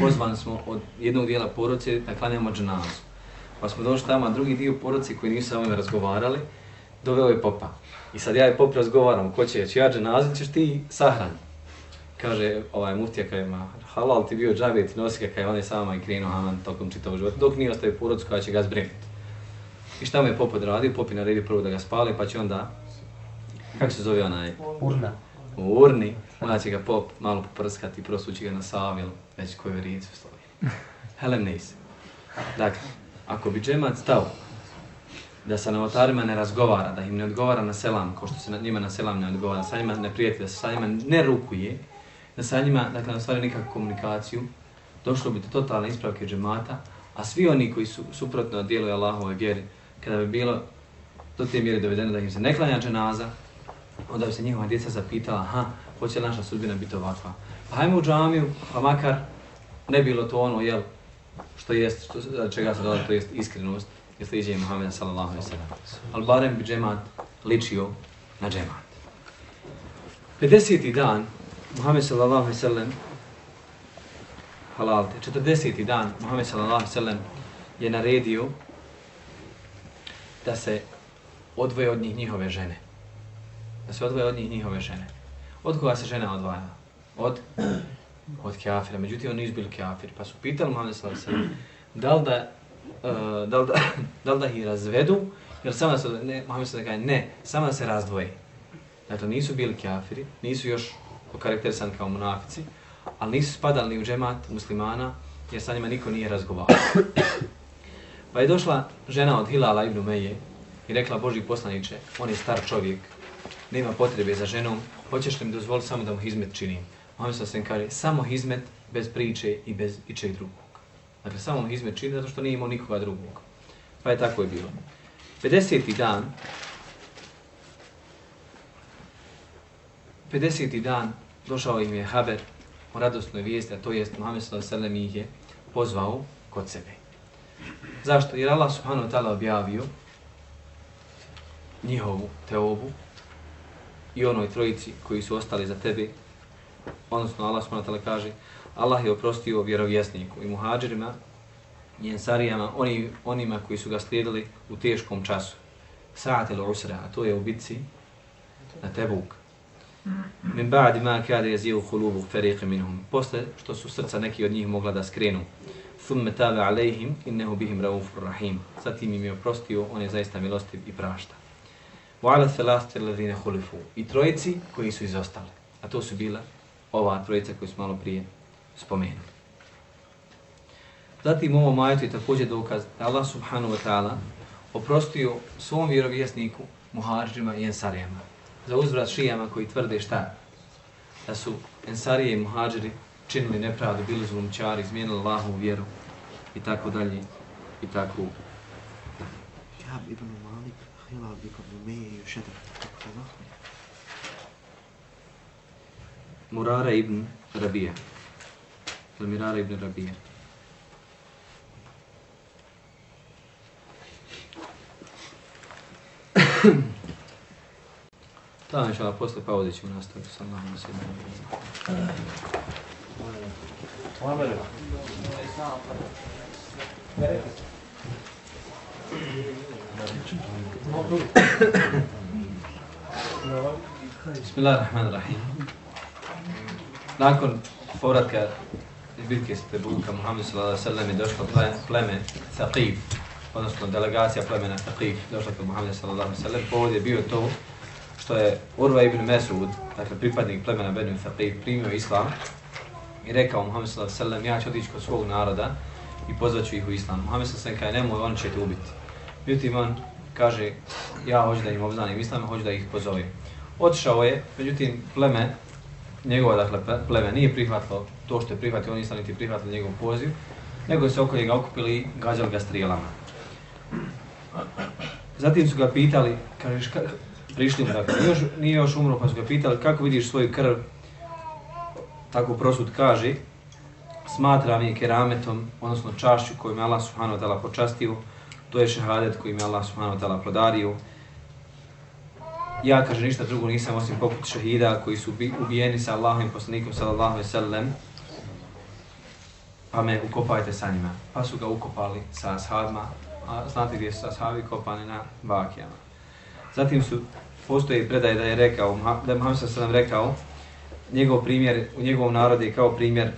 pozvan smo od jednog dijela porodice da klanjamo dženazu. Pa smo došli tamo, drugi dio porodice koji nisu sa ovim razgovarali, doveo je popa. I sad ja i pop razgovaram, ko će, će ja dženazu, ćeš ti sahran. Kaže ovaj muftija, kaže, ma halal ti bio džabe, ti nosi ga, kaže, on je sama i krenuo aman tokom čitavog života, dok nije ostavio porodicu koja će ga zbrinuti. I šta mu je pop odradio? Pop je naredio prvo da ga spali, pa će onda, kako se zove onaj, Urna. u urni, onda će ga pop malo poprskati, prosući ga na sav, ili već koju rijecu slovi. Helem nis. Dakle, ako bi džemat stao da sa novotarima ne razgovara, da im ne odgovara na selam, kao što se na, njima na selam ne odgovara, sa njima ne prijeti, da se sa njima ne rukuje, da sa njima, dakle, ne stvari nikakvu komunikaciju, došlo bi do totalne ispravke džemata, a svi oni koji su suprotno djeluju Allahove vjeri, kada bi bilo do te mjere dovedeno da im se ne klanja dženaza, onda bi se njihova djeca zapitala, aha, hoće li naša sudbina biti ovakva. Pa hajmo u džamiju, pa makar ne bilo to ono, jel, što jest, što, čega se dolazi, to jest iskrenost, i sliđenje Muhammeda sallallahu alaihi sallam. Ali barem bi džemat ličio na džemat. 50. dan, Muhammed sallallahu alaihi sallam, halalte, 40. dan, Muhammed sallallahu alaihi sallam je naredio da se odvoje od njih njihove žene. Da se odvoje od njih njihove žene. Od koga se žena odvaja? Od, od kafira. Međutim, oni nisu bili kafiri. Pa su pitali Muhammed sallallahu alaihi sallam, da e, li da, [laughs] uh, da, li da, da li da ih razvedu, jer samo da se, ne, Muhammed sallallahu kaže, ne, samo da se razdvoje. Dakle, nisu bili kafiri, nisu još okarakterisani kao munafici, ali nisu spadali ni u džemat muslimana, jer sa njima niko nije razgovarao. [coughs] Pa je došla žena od Hilala ibn Umeje i rekla Boži poslaniče, on je star čovjek, nema potrebe za ženom, hoćeš li mi dozvoliti samo da mu hizmet činim? Mohamed sa kaže, samo hizmet bez priče i bez ičeg drugog. Dakle, samo hizmet čini zato što nije imao nikoga drugog. Pa je tako je bilo. 50. dan, 50. dan došao im je Haber o radosnoj vijesti, a to jest Muhammed s.a.v. ih je pozvao kod sebe. Zašto? Jer Allah subhanahu wa ta'ala objavio njihovu teobu i onoj trojici koji su ostali za tebe. Odnosno Allah subhanahu wa kaže Allah je oprostio vjerovjesniku i muhađirima i ensarijama, oni, onima koji su ga slijedili u teškom času. Sa'at il usra, a to je u bitci na Tebuk. Min ba'di ma kada yaziu hulubu fariqin minhum. Posle što su srca neki od njih mogla da skrenu. Thumme taba alejhim innehu bihim raufur rahim. Zatim im je oprostio, on je zaista milostiv i prašta. Wa ala thalathati alladhina khulifu. I trojici koji su izostali. A to su bila ova trojica koju smo malo prije spomenuli. Zatim u ovom ajetu je također dokaz da Allah subhanahu wa ta'ala oprostio svom vjerovjesniku, muhađima i ensarijama. Za uzvrat šijama koji tvrde šta? Da su ensarije i muhađiri činili nepravdu, bili zulumčari, izmijenili Allahovu vjeru i tako dalje i tako. Ja ibn Malik, Hilal ibn Umeje i još jedan. Kako zove? Murara ibn Rabija. Ili Mirara ibn Rabija. Da, inša Allah, posle pauze ćemo nastaviti sa Allahom se Muhammed. Bismillahirrahmanirrahim. Nakon povratka iz bitke s Tebuka, Muhammed s.a.v. je došlo pleme Thaqif, odnosno delegacija plemena Thaqif, došla kod Muhammeda s.a.v. Povod je bio to što je Urva ibn Mesud, dakle pripadnik plemena Benu Thaqif, primio islam i rekao Muhammed s.a.v. ja ću otići kod svog naroda i pozvaću ih u islam. Muhammed s.a.v. alejhi kaže nemoj, oni će te ubiti. Međutim, on kaže, ja hoću da im obznanim islam, hoću da ih pozovem. Otišao je, međutim, pleme, njegova dakle, pleme nije prihvatilo to što je prihvatio, oni nisu niti prihvatili njegov poziv, nego se oko njega okupili i gađali ga strijelama. Zatim su ga pitali, kažeš, ka, prišli mu dakle, nije još, nije još umro, pa su ga pitali kako vidiš svoju krv, tako prosud kaže, smatram je kerametom, odnosno čašću koju me Allah subhanahu wa ta'ala počastio, to je šehadet koji me Allah subhanahu wa ta'ala podario. Ja, kaže, ništa drugo nisam osim poput šehida koji su ubijeni sa Allahom i poslanikom sallallahu alejhi ve sellem pa me ukopajte sa njima. Pa su ga ukopali sa ashabima, a znate gdje su ashabi kopani na bakijama. Zatim su, postoji predaje da je rekao, da je Muhammed sallam rekao, njegov primjer, u njegovom narodu je kao primjer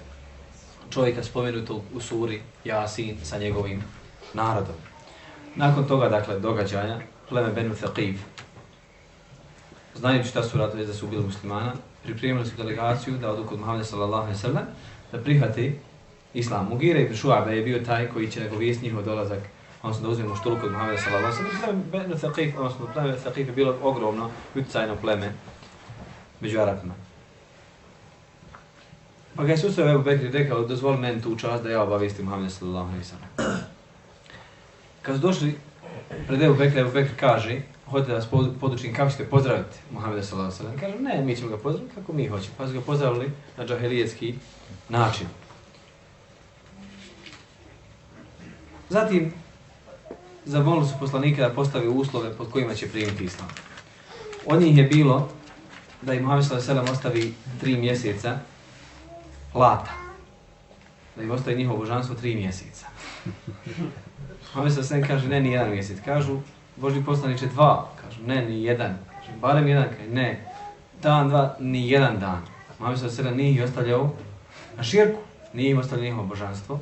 čovjeka spomenutog u suri Jasin sa njegovim narodom. Nakon toga, dakle, događaja, pleme Benu Thaqif, znajući šta su radili da su ubili muslimana, pripremili su delegaciju da odu kod Muhammeda sallallahu alaihi sallam, da prihvati islam. Mugire ibn Šuabe je bio taj koji će nagovijest njihov dolazak, odnosno da uzmemo štulu kod Muhammeda sallallahu alejhi ve sellem, Benu Thaqif, odnosno pleme Thaqif je bilo ogromno, utjecajno pleme među Arapima. Pa ga je susreo Ebu Bekri rekao, dozvoli meni tu čast da ja obavijestim Muhammeda sallallahu alejhi ve sellem. Kad su došli pred Ebu Bekri, Ebu Bekri kaže, hoćete da vas podučim kako ćete pozdraviti Muhammeda sallallahu alejhi ve sellem. Kaže, ne, mi ćemo ga pozdraviti kako mi hoćemo. Pa su ga pozdravili na džahilijetski način. Zatim, zamolili su poslanika da postavi uslove pod kojima će primiti islam. Od njih je bilo da im Muhammed sallallahu alejhi ve sellem ostavi tri mjeseca lata. Da im ostavi njihovo božanstvo tri mjeseca. [laughs] Muhammed sallallahu alaihi kaže ne ni jedan mjesec. Kažu Boži poslaniče dva. Kažu ne ni jedan. Kažu barem jedan. Kaže ne. Dan, dva, ni jedan dan. Mami se sada nije ih ostavljao na širku. Nije im ostavljao njihovo božanstvo.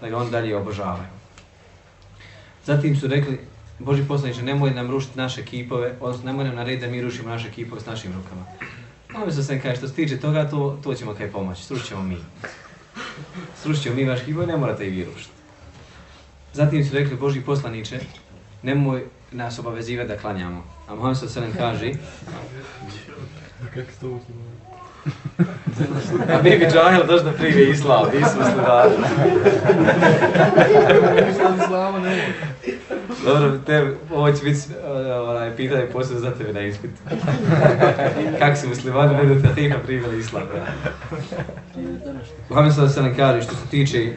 Da ga on dalje obožavaju. Zatim su rekli, Boži poslaniče, nemoj nam rušiti naše kipove, odnosno nemoj nam narediti da mi rušimo naše kipove s našim rukama. Mami se sam kaže, što se tiče toga, to, to ćemo kaj pomoći, srušit ćemo mi. Srušit ćemo mi vaš kipove, ne morate i vi rušiti. Zatim su rekli, Boži poslaniče, nemoj nas obavezivati da klanjamo. A Muhammed s.a.v. kaže, Kako se to [laughs] muslimani? a mi bi džahil došli da prije islam, nisu muslimani. Islam islama nema. Dobro, te, ovo će biti uh, onaj, pitanje posebno za tebe na ispitu. [laughs] Kako su muslimani ne da te primjeli islam? Muhammed sada se ne kaže što se tiče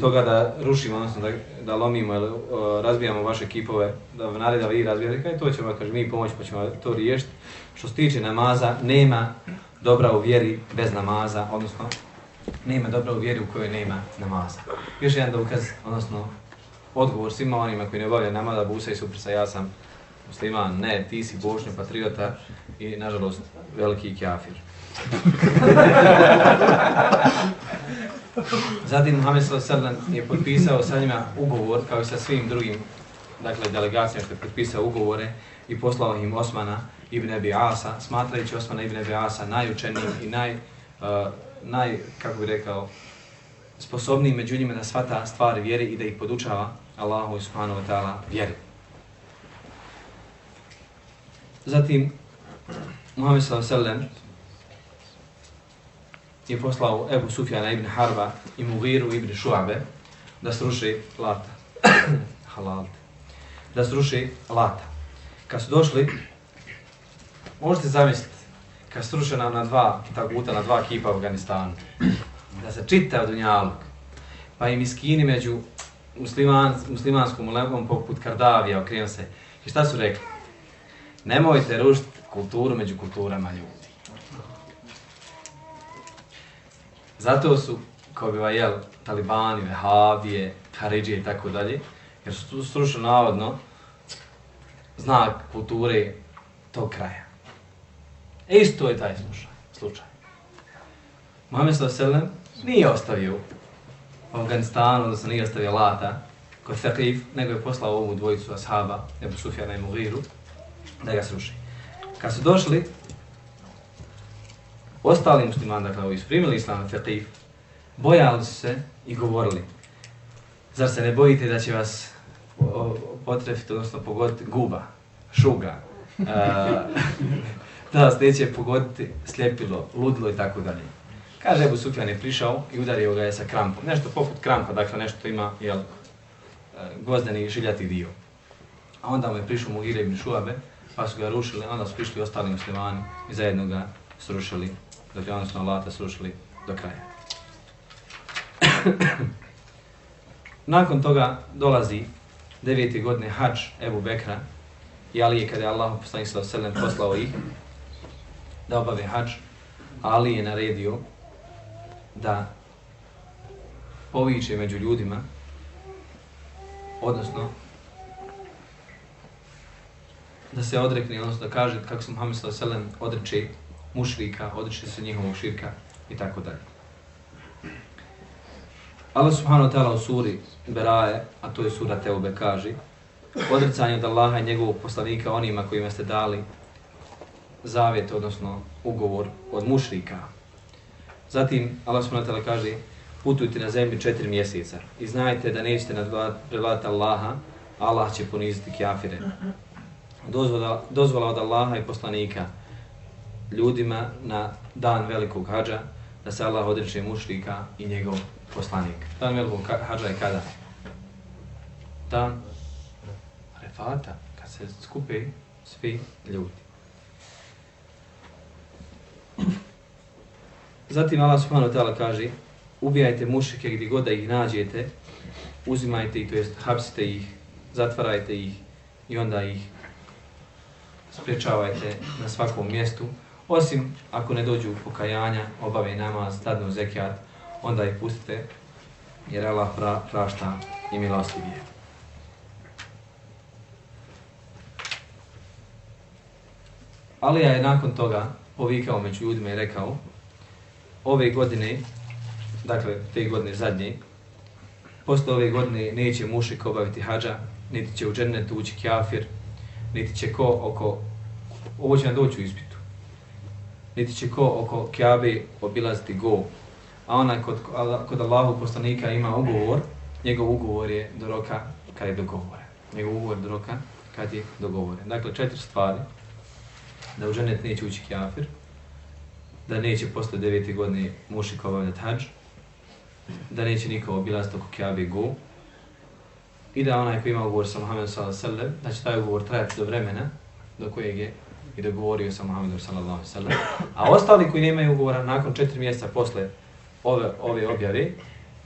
toga da rušimo, odnosno da, da lomimo ili uh, razbijamo vaše kipove, da vam naredi da vi razbijate, i to ćemo, kaže, mi pomoći pa ćemo to riješiti. Što se tiče namaza, nema dobra u vjeri bez namaza, odnosno nema dobra u vjeri u kojoj nema namaza. Još jedan dokaz, odnosno odgovor svima onima koji ne obavljaju namaza, da i suprsa, ja sam musliman, ne, ti si bošnja, patriota i, nažalost, veliki kafir. [laughs] Zatim Muhammed Sallam je potpisao sa njima ugovor, kao i sa svim drugim dakle, delegacijama što je potpisao ugovore i poslao im Osmana ibn Abi Asa, smatrajući Osmana ibn Abi Asa najučenijim i naj, uh, naj, kako bi rekao, sposobniji među njima da svata stvari vjeri i da ih podučava Allahu subhanahu wa ta'ala vjeri. Zatim, Muhammed sallam je poslao Ebu Sufjana ibn Harba i Mugiru ibn Šuabe da sruši lata. [coughs] Halal. Da sruši lata. Kad su došli, možete zamisliti, kad sruše srušena na dva taguta, na dva kipa u Afganistanu, da se čita od pa i miskini među musliman, muslimanskom ulemom poput Kardavija okrenu se. I šta su rekli? Nemojte rušiti kulturu među kulturama ljudi. Zato su, kao bi ovaj, jel, talibani, vehabije, haridžije i tako dalje, jer su tu strušno navodno znak kulture tog kraja. E isto je taj slučaj. slučaj. Mohamed s.a.v. nije ostavio u Afganistanu, odnosno nije ostavio Lata kod Thaqif, nego je poslao ovu dvojicu ashaba, Ebu Sufjana i Mughiru, da ga sruši. Kad su došli, ostali muslimani, dakle, ovi isprimili islam na bojali su se i govorili, zar se ne bojite da će vas potrefiti, odnosno pogoditi guba, šuga, uh, [laughs] da vas neće pogoditi sljepilo, ludilo i tako dalje. Kaže Ebu Sufjan je prišao i udario ga je sa krampom. Nešto poput krampa, dakle nešto ima, jel, eh, gozdeni žiljati dio. A onda mu je prišao Mugire ibn Šuabe, pa su ga rušili, onda su prišli ostali muslimani i zajedno ga srušili, dakle odnosno Allaha srušili do kraja. [coughs] Nakon toga dolazi deveti godine hađ Ebu Bekra i Ali je kada je Allah poslanik sa alejhi poslao ih da obave hađ, Ali je naredio da poviče među ljudima, odnosno da se odrekne, odnosno da kaže kako se Muhammed sallallahu alejhi odreče mušrika, odreći se njihovog širka i tako dalje. Allah subhanahu wa ta'ala u suri Beraje, a to je sura Teube, kaže odricanje od Allaha i njegovog poslanika onima kojima ste dali zavjet, odnosno ugovor od mušrika. Zatim Allah subhanahu wa ta'ala kaže putujte na zemlji četiri mjeseca i znajte da nećete nadvladati Allaha, Allah će poniziti kjafire. Dozvola, dozvola od Allaha i poslanika ljudima na dan velikog hađa da se Allah odreče mušlika i njegov poslanik. Dan velikog hađa je kada? Dan refata, kad se skupe svi ljudi. Zatim Allah subhanahu wa ta'ala kaže ubijajte mušike gdje god da ih nađete, uzimajte ih, to jest hapsite ih, zatvarajte ih i onda ih sprečavajte na svakom mjestu, osim ako ne dođu u pokajanja, obave namaz, dadnu zekijat, onda ih pustite jer Allah pra, prašta i milostiv je. Alija je nakon toga povikao među ljudima i rekao ove godine, dakle te godine zadnje, posle ove godine neće mušik obaviti hađa, niti će u džennet ući kjafir, niti će ko oko, ovo će nam doći u niti će ko oko Kjabe obilaziti go, a onaj kod, kod Allahu poslanika ima ugovor, njegov ugovor je do roka kad je dogovoren. Njegov ugovor do roka kad je dogovoren. Dakle, četiri stvari. Da u ženet neće ući kjafir, da neće posle devete godine mušik obavljati hađ, da neće niko obilaziti oko Kjabe go, i da onaj koji ima ugovor sa Muhammedom sallallahu alejhi ve sellem, da će taj ugovor trajati do vremena do kojeg je i dogovorio sa Muhammedom sallallahu alejhi ve sellem. A ostali koji nemaju ugovora nakon četiri mjeseca posle ove ove objave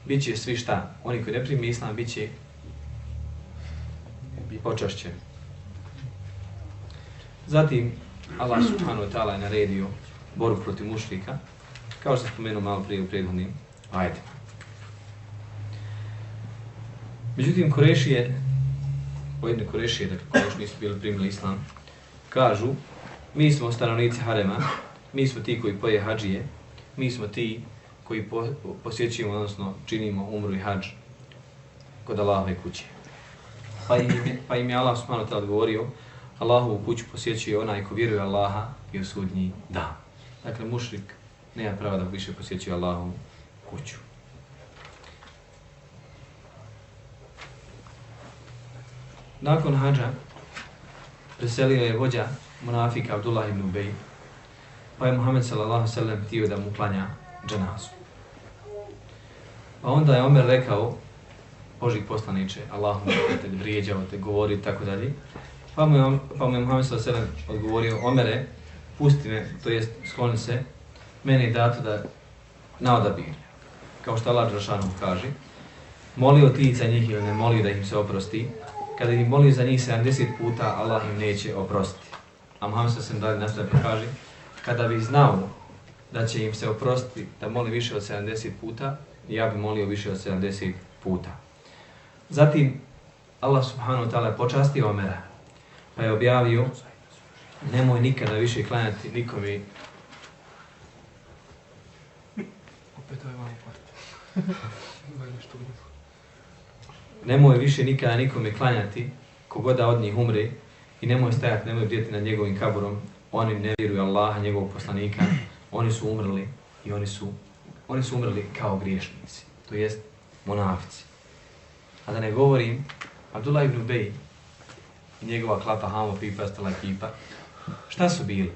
biće svi šta? Oni koji ne primi islam biće počašćeni. Zatim Allah subhanahu wa ta'ala je naredio borbu protiv mušrika, kao što sam spomenuo malo prije u prethodnim ajetima. Međutim, Korešije, pojedine Korešije, dakle koji još nisu bili primili islam, kažu, mi smo stanovnici Harema, mi smo ti koji poje hađije, mi smo ti koji po, posjećujemo, odnosno činimo umru i hađ kod Allahove kuće. Pa im, je, pa im je Allah subhanahu ta'ala odgovorio, Allahovu kuću posjećuje onaj ko vjeruje Allaha i u sudnji dan. Dakle, mušrik nema prava da više posjećuje Allahovu kuću. Nakon hađa preselio je vođa munafika Abdullah ibn Ubej, pa je Muhammed sallallahu sallam htio da mu klanja dženazu. Pa onda je Omer rekao, Božih poslaniče, Allah te vrijeđao, te govori i tako dalje. Pa mu je, pa mu je Muhammed sallallahu sallam odgovorio, Omere, pusti me, to jest skloni se, meni je dato da na odabir, kao što Allah Đrašanom kaže, molio ti za njih ili ne molio da im se oprosti, kada im molio za njih 70 puta, Allah im neće oprostiti. A Muhammed sallallahu sallam dalje nastavlja kaže, kada bi znao da će im se oprostiti da moli više od 70 puta, ja bi molio više od 70 puta. Zatim, Allah subhanahu wa ta'ala počastio Omera, pa je objavio, nemoj nikada više klanjati nikome. Opet ovaj malo [laughs] nemoj više nikada nikome klanjati, kogoda od njih umre, i nemoj stajati, nemoj bdjeti nad njegovim kaburom, oni ne vjeruju Allaha, njegovog poslanika, oni su umrli i oni su, oni su umrli kao griješnici, to jest monafici. A da ne govorim Abdullah ibn Ubej i njegova klapa Hamo Pipa, stala ekipa, šta su bili?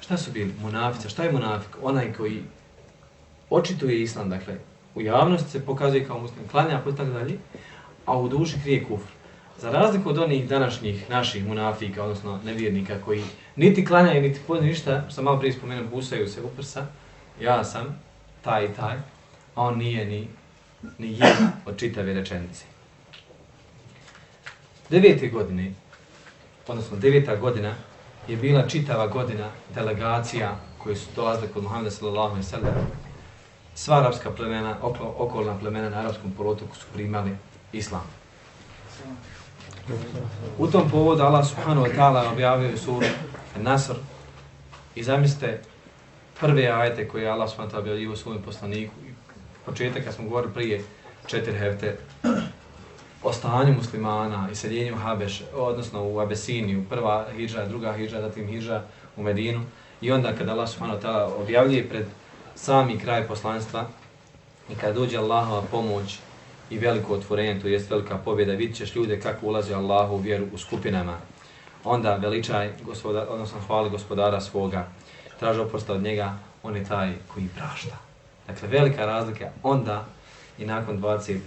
Šta su bili? Monafica. Šta je munafik? Onaj koji očituje islam, dakle, u javnosti se pokazuje kao muslim, klanja, pa tako dalje, a u duši krije kufr. Za razliku od onih današnjih naših munafika, odnosno nevjernika koji niti klanjaju, niti poznaju ništa, što sam malo prije spomenuo, busaju se uprsa, ja sam taj i taj, a on nije ni, ni jedan od čitave rečenice. Devete godine, odnosno deveta godina, je bila čitava godina delegacija koje su dolazile kod Muhammeda sallallahu alaihi sallam. Sva arapska plemena, okolo, okolna plemena na arapskom polotoku su primali islam. U tom povodu Allah subhanahu wa ta'ala objavio je suru Nasr i zamislite prve ajete koje je Allah subhanahu wa ta'ala objavio svojom poslaniku. Početak kad smo govorili prije četiri hefte o stanju muslimana i seljenju Habeš, odnosno u Abesiniju, prva hijđa, druga hijđa, zatim hijđa u Medinu. I onda kada Allah subhanahu wa ta'ala objavljuje pred sami kraj poslanstva i kada dođe Allahova pomoć i veliko otvorenje, to jest velika pobjeda, vidit ćeš ljude kako ulaze Allahu u vjeru u skupinama. Onda veličaj, gospodar, odnosno hvali gospodara svoga, traži oprosta od njega, on je taj koji prašta. Dakle, velika razlika onda i nakon 20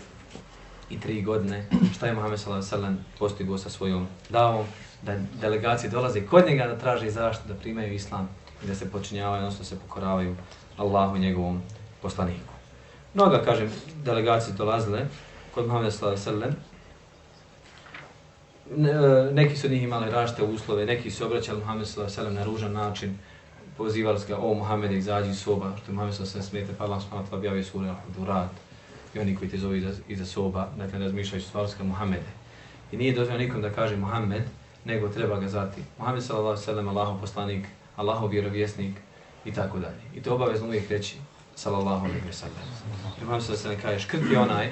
i tri godine, šta je Muhammed s.a.v. postigo sa svojom davom, da delegacije dolaze kod njega da traže zaštitu, da primaju islam i da se počinjavaju, odnosno se pokoravaju Allahu i njegovom poslaniku. Mnoga, kažem, delegacije dolazile kod Muhammeda sallallahu alejhi ve s.a.v. Neki su njih imali rašte uslove, neki su obraćali Muhammedu sallallahu alejhi ve sellem na ružan način, pozivali ga, o Muhammed, izađi iz soba, što je Muhammed s.a.v. smete, pa Allah s.a.v. objavio sura Al-Durat, i oni koji te zove iza, iza soba, dakle razmišljaju stvarska Muhammede. I nije dozvoljeno nikom da kaže Muhammed, nego treba ga zati. Muhammed sallallahu alejhi ve sellem, Allahov poslanik, Allahov vjerovjesnik i tako dalje. I to obavezno uvijek reći sallallahu alaihi wa sallam. Imam se da se ne kaže, škrt je onaj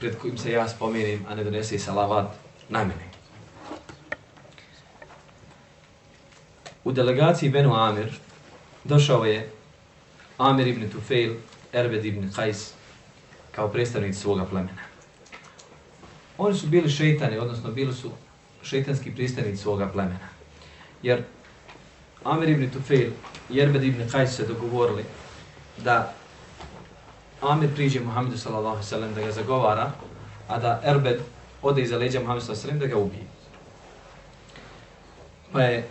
pred kojim se ja spomenim, a ne donese salavat na mene. U delegaciji Benu Amir došao je Amir ibn Tufail, Erbed ibn Qais, kao predstavnici svoga plemena. Oni su bili šeitani, odnosno bili su šeitanski predstavnici svoga plemena. Jer Amir ibn Tufail i Erbed ibn Qais se dogovorili da Amir priđe Muhammedu sallallahu sallam da ga zagovara, a da Erbed ode iza leđa Muhammedu sallallahu sallam da ga ubije. Pa je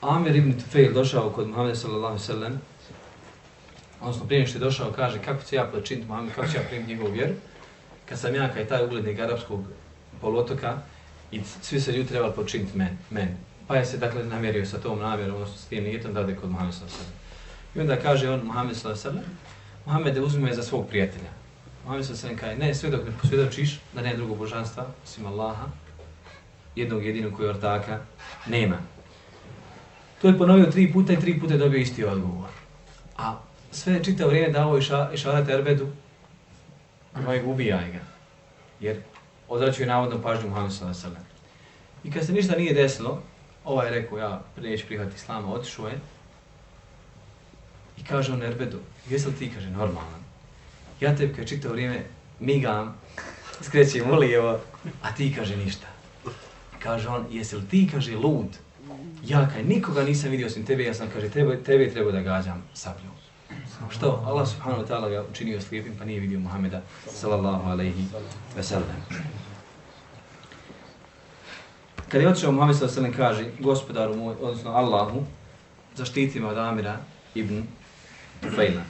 Amir ibn Tufail došao kod Muhammedu sallallahu sallam odnosno prije što je došao, kaže kako ću ja počiniti Muhammed, kako ću ja primiti njegovu vjeru, kad sam ja kaj taj uglednik arapskog polotoka i svi se ljudi trebali počiniti men, men. Pa je se dakle namjerio sa tom namjerom, odnosno s tim nijetom da ode kod Muhammed sallam. I onda kaže on Muhammed sallallahu alejhi ve Muhammed je uzme za svog prijatelja. Muhammed s.a.v. kaže, ne, sve dok ne posvjedočiš da ne drugog božanstva, osim Allaha, jednog jedinog koji ortaka, nema. To je ponovio tri puta i tri puta je dobio isti odgovor. A sve je čitao vrijeme dao iša, išaret Erbedu, ovaj ubijaj ga. Jer odraćuje navodno pažnju Muhammed sallallahu alejhi ve sellem. I kad se ništa nije desilo, ovaj je rekao, ja neću prihvatiti islama, otišao je. I kaže on Erbedu, jesi li ti, kaže, normalan? Ja tebi kad čitao vrijeme migam, skrećem u lijevo, a ti kaže ništa. Kaže on, jesi li ti, kaže, lud? Ja kaj nikoga nisam vidio osim tebe, ja sam, kaže, tebe, tebe treba da gađam sabljom. Što? Allah subhanahu wa ta'ala ga učinio slijepim pa nije vidio Muhameda sallallahu alaihi ve sellem. Kada je otišao Muhammed sallallahu alaihi kaže gospodaru moj, odnosno Allahu, zaštiti me od Amira ibn Tufayla.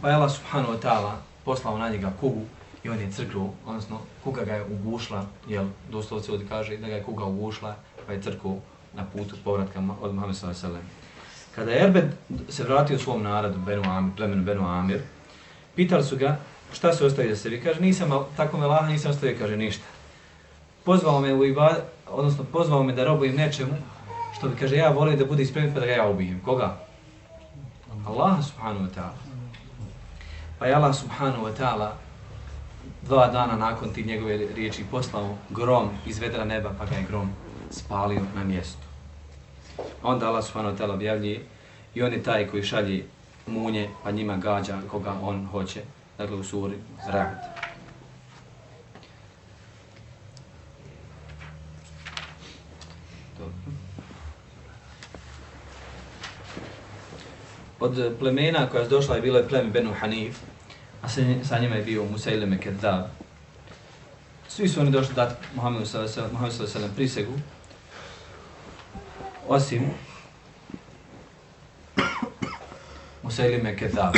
Pa je Allah subhanahu wa ta'ala poslao na njega kugu i on je crknuo, odnosno kuga ga je ugušla, jel doslovce ovdje kaže da ga je kuga ugušla, pa je crknuo na putu povratka od Muhammed sallallahu alaihi Kada je Erbed se vratio svom narodu, Benu Amir, plemenu Benu Amir, pitali su ga šta se ostaje za sebi. Kaže, nisam, tako me laha, nisam ostavio, kaže, ništa. Pozvao me u ibad, odnosno pozvao me da robujem nečemu, što bi, kaže, ja volim da bude ispremit pa da ga ja ubijem. Koga? Allah subhanahu wa ta'ala. Pa je Allah subhanahu wa ta'ala dva dana nakon tih njegove riječi poslao grom iz vedra neba, pa ga je grom spalio na mjestu. Onda Allah subhanahu wa ta'ala objavljuje i on je taj koji šalje munje pa njima gađa koga on hoće. Dakle u suri Ra'd. Od plemena koja je došla je bilo je pleme Benu Hanif, a sa, sa njima je bio Musaileme Kedab. Svi su oni došli dati Muhammedu s.a.v. prisegu, osim Musailime Kedab.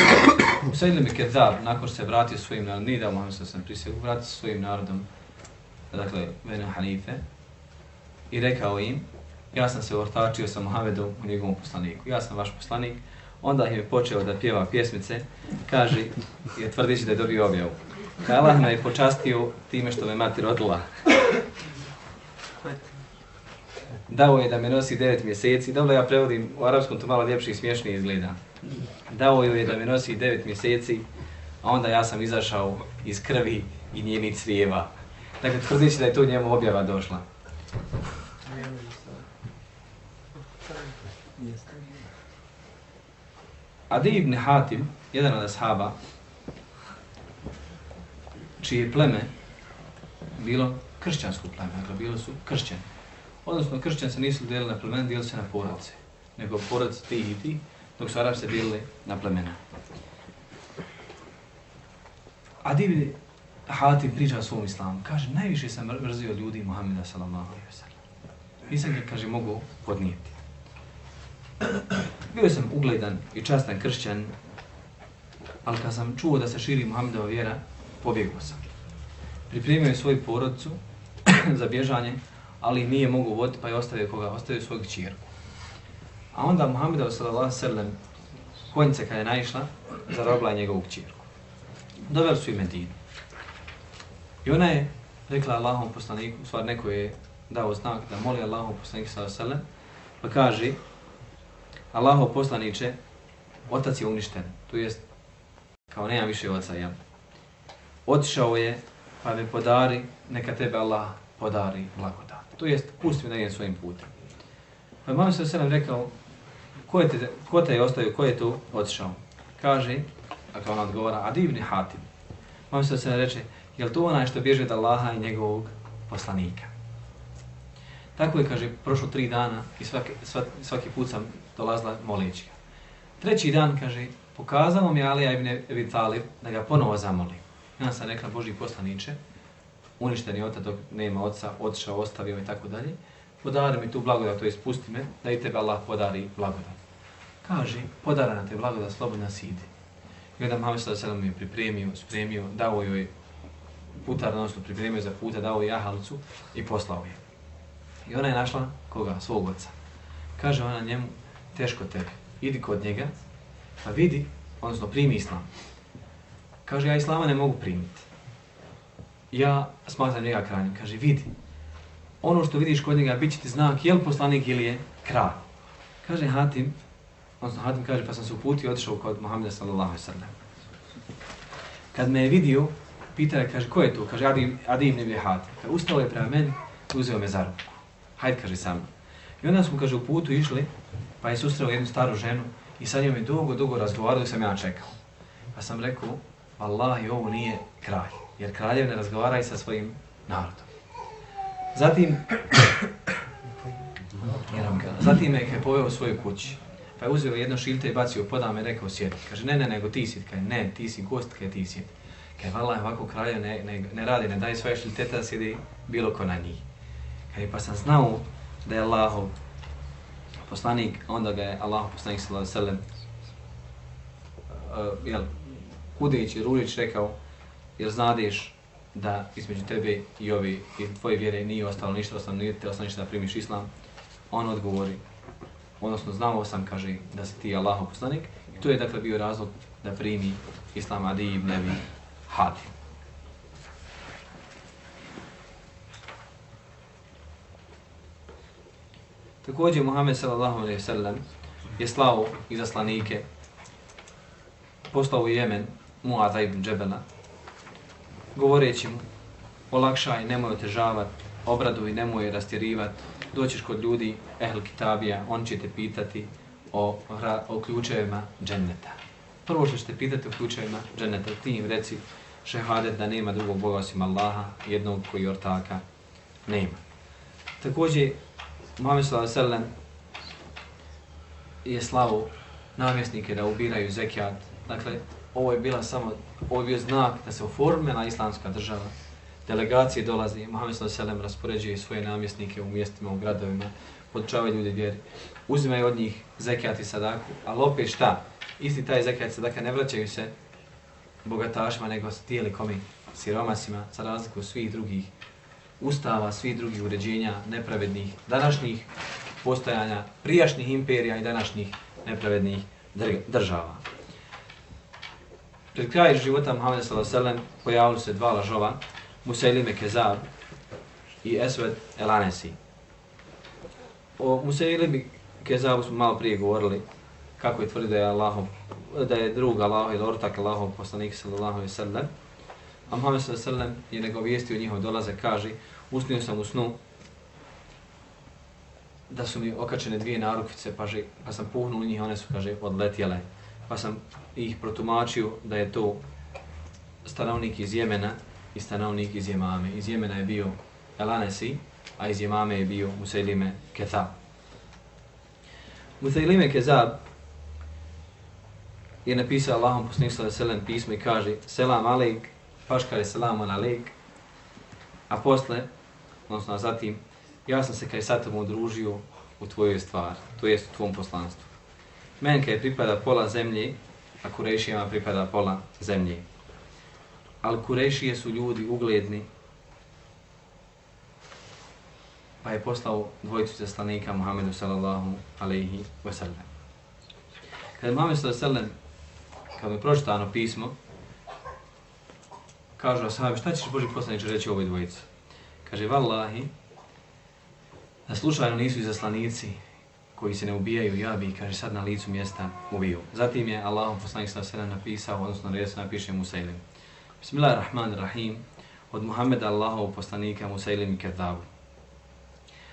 Musailime Kedab, nakon što se vratio svojim narodom, nije dao Muhammedu s.a.v. prisegu, vratio svojim narodom, dakle, Benu Hanife, i rekao im, ja sam se ortačio sa Muhammedom u njegovom poslaniku, ja sam vaš poslanik, onda je počeo da pjeva pjesmice, kaže, je tvrdići da je dobio objavu. Allah me je počastio time što me mati rodila. Dao je da me nosi devet mjeseci, dobro ja prevodim, u arapskom to malo ljepši i smješnije izgleda. Dao joj je da me nosi devet mjeseci, a onda ja sam izašao iz krvi i njenih crijeva. Dakle, tvrdići da je to njemu objava došla. Adi ibn Hatim, jedan od ashaba, čije pleme bilo kršćansko pleme, dakle bilo su kršćani. Odnosno, kršćani se nisu dijelili na plemena, dijelili se na porodice, nego porodice ti i ti, dok su Arabi se dijelili na plemena. Adi ibn Hatim priča o svom islamu. Kaže, najviše sam mrzio ljudi Muhammeda sallallahu alaihi wa sallam. Nisam ga, kaže, mogu podnijeti. Bio sam ugledan i častan kršćan, ali kad sam čuo da se širi Muhammedova vjera, pobjegao sam. Pripremio je svoju porodicu [coughs] za bježanje, ali nije mogu voditi, pa je ostavio koga? Ostavio svoju čirku. A onda Muhammedov sallallahu sallam, konjica kada je naišla, zarobila je njegovu čirku. Doveli su i Medinu. I ona je rekla Allahom poslaniku, u stvar neko je dao znak da moli Allahom poslaniku sallallahu sallam, pa kaže, Allahov poslaniče, otac je uništen, to jest kao nema više oca ja. Otišao je, pa me podari, neka tebe Allah podari blagodat. To jest, pusti me da idem svojim putem. Pa mama se sve rekao, ko, je te, ko te je ostavio, ko je tu otišao? Kaže, a kao ona odgovara, a divni hatim. Mama se sve reče, je to onaj što bježe od Allaha i njegovog poslanika? Tako je, kaže, prošlo tri dana i svaki, svaki, svaki put sam dolazila moleći ga. Treći dan, kaže, pokazao mi Alija ibn Ebi Talib da ga ponovo zamoli. Ja sam rekla, Boži poslaniče, uništen je otac dok nema oca, otišao, ostavio i tako dalje. Podari mi tu blagodat, to ispusti me, da i tebe Allah podari blagodat. Kaže, podara na te blagodat, slobodna sidi. I onda Muhammed Selam je pripremio, spremio, dao joj putar, odnosno pripremio za puta, dao joj jahalicu i poslao je. I ona je našla koga? Svog oca. Kaže ona njemu, teško tebi, idi kod njega, pa vidi, odnosno primi islam. Kaže, ja islama ne mogu primiti. Ja smatram njega kraljem. Kaže, vidi, ono što vidiš kod njega, bit će ti znak, je li poslanik ili je kralj. Kaže Hatim, odnosno Hatim kaže, pa sam se uputio i otišao kod Muhammeda sallallahu sallam. Kad me je vidio, pitao je, kaže, ko je to? Kaže, Adi, Adi ibn Ibn Hatim. Kaže, ustao je prema meni, uzeo me za ruku. Hajde, kaže, sam. I onda smo, kaže, u putu išli, pa je susreo jednu staru ženu i sa njom je dugo, dugo razgovarao sam ja čekao. Pa sam rekao, Allah i ovo nije kralj, jer kraljev ne razgovara i sa svojim narodom. Zatim, [coughs] zatim me je poveo u svoju kući. Pa je uzeo jedno šilte i bacio podame i rekao sjedi. Kaže, ne, ne, nego ti sjedi. Kaže, ne, ti si gost, kaj ti sjedi. Kaže, Allah ovako kralje, ne, ne, ne radi, ne daje svoje šilteta da sjedi bilo ko na njih. Kaže, pa sam znao da je Allahov poslanik, onda ga je Allah poslanik sallallahu alejhi ve sellem uh, jel kudeći Rulić rekao jer znadeš da između tebe i ovi i tvoje vjere nije ostalo ništa, ostalo nije te ostalo ništa da primiš islam. On odgovori, odnosno znao sam, kaže, da si ti Allahov poslanik i to je dakle bio razlog da primi islam Adi ibn Abi Hatim. Također Muhammed sallallahu alejhi ve sellem je slao izaslanike poslao u Jemen Mu'ata ibn Džebela govoreći mu olakšaj, nemoj otežavat, obraduj, nemoj rastjerivat, doćiš kod ljudi ehl kitabija, on će te pitati o, o ključevima dženneta. Prvo što ćete pitati o ključevima dženneta, ti im reci šehadet da nema drugog Boga osim Allaha, jednog koji ortaka nema. Također Muhammed sallallahu alejhi ve sellem je slao namjesnike da ubiraju zekijat. Dakle, ovo je bila samo, ovo je bio znak da se oformljena islamska država. Delegacije dolazi, Muhammed s.a.v. raspoređuje svoje namjesnike u mjestima, u gradovima, podučavaju ljudi vjeri. Uzimaju od njih zekijat i sadaku, ali opet šta? Isti taj zekijat i sadaka ne vraćaju se bogatašima, nego se komi siromasima, za razliku svih drugih ustava, svih drugih uređenja, nepravednih, današnjih postajanja prijašnjih imperija i današnjih nepravednih država. Pred kraj života Muhammeda s.a.v. pojavili se dva lažova, Musailime Kezab i Esved Elanesi. O Musailime Kezabu smo malo prije govorili kako je tvrdio da je Allahom, da je drug Allahov ili ortak Allahov poslanik sallallahu alaihi sallam. A Muhammed sallallahu alaihi sallam je nego o njihov dolaze, kaže, usnio sam u snu da su mi okačene dvije narukvice, pa, že, pa sam puhnuo njih, one su, kaže, odletjele. Pa sam ih protumačio da je to stanovnik iz Jemena i stanovnik iz Jemame. Iz Jemena je bio Elanesi, a iz Jemame je bio Musailime Kezab. Musailime Kezab je napisao Allahom poslanik sallallahu alejhi pismo i kaže selam alejk, paškare selam alejk. A posle, odnosno zatim, ja sam se kaj sa tobom udružio u tvojoj stvari, to jest u tvom poslanstvu. Men kaj pripada pola zemlje, a Kurešijama pripada pola zemlje. Ali Kurešije su ljudi ugledni, pa je poslao dvojicu zaslanika Muhammedu sallallahu alaihi wa sallam. Kada Muhammed sallallahu alaihi wa sallam kada je pročitano pismo, kažu ashabi, šta ćeš Boži poslaniče reći ovoj dvojici? Kaže, vallahi, da slučajno nisu izaslanici koji se ne ubijaju, ja bi, kaže, sad na licu mjesta ubiju. Zatim je Allahom poslanik sa sedem napisao, odnosno red se napiše Musailim. Bismillahirrahmanirrahim, od Muhammeda Allahov poslanika Musailim i Kedavu.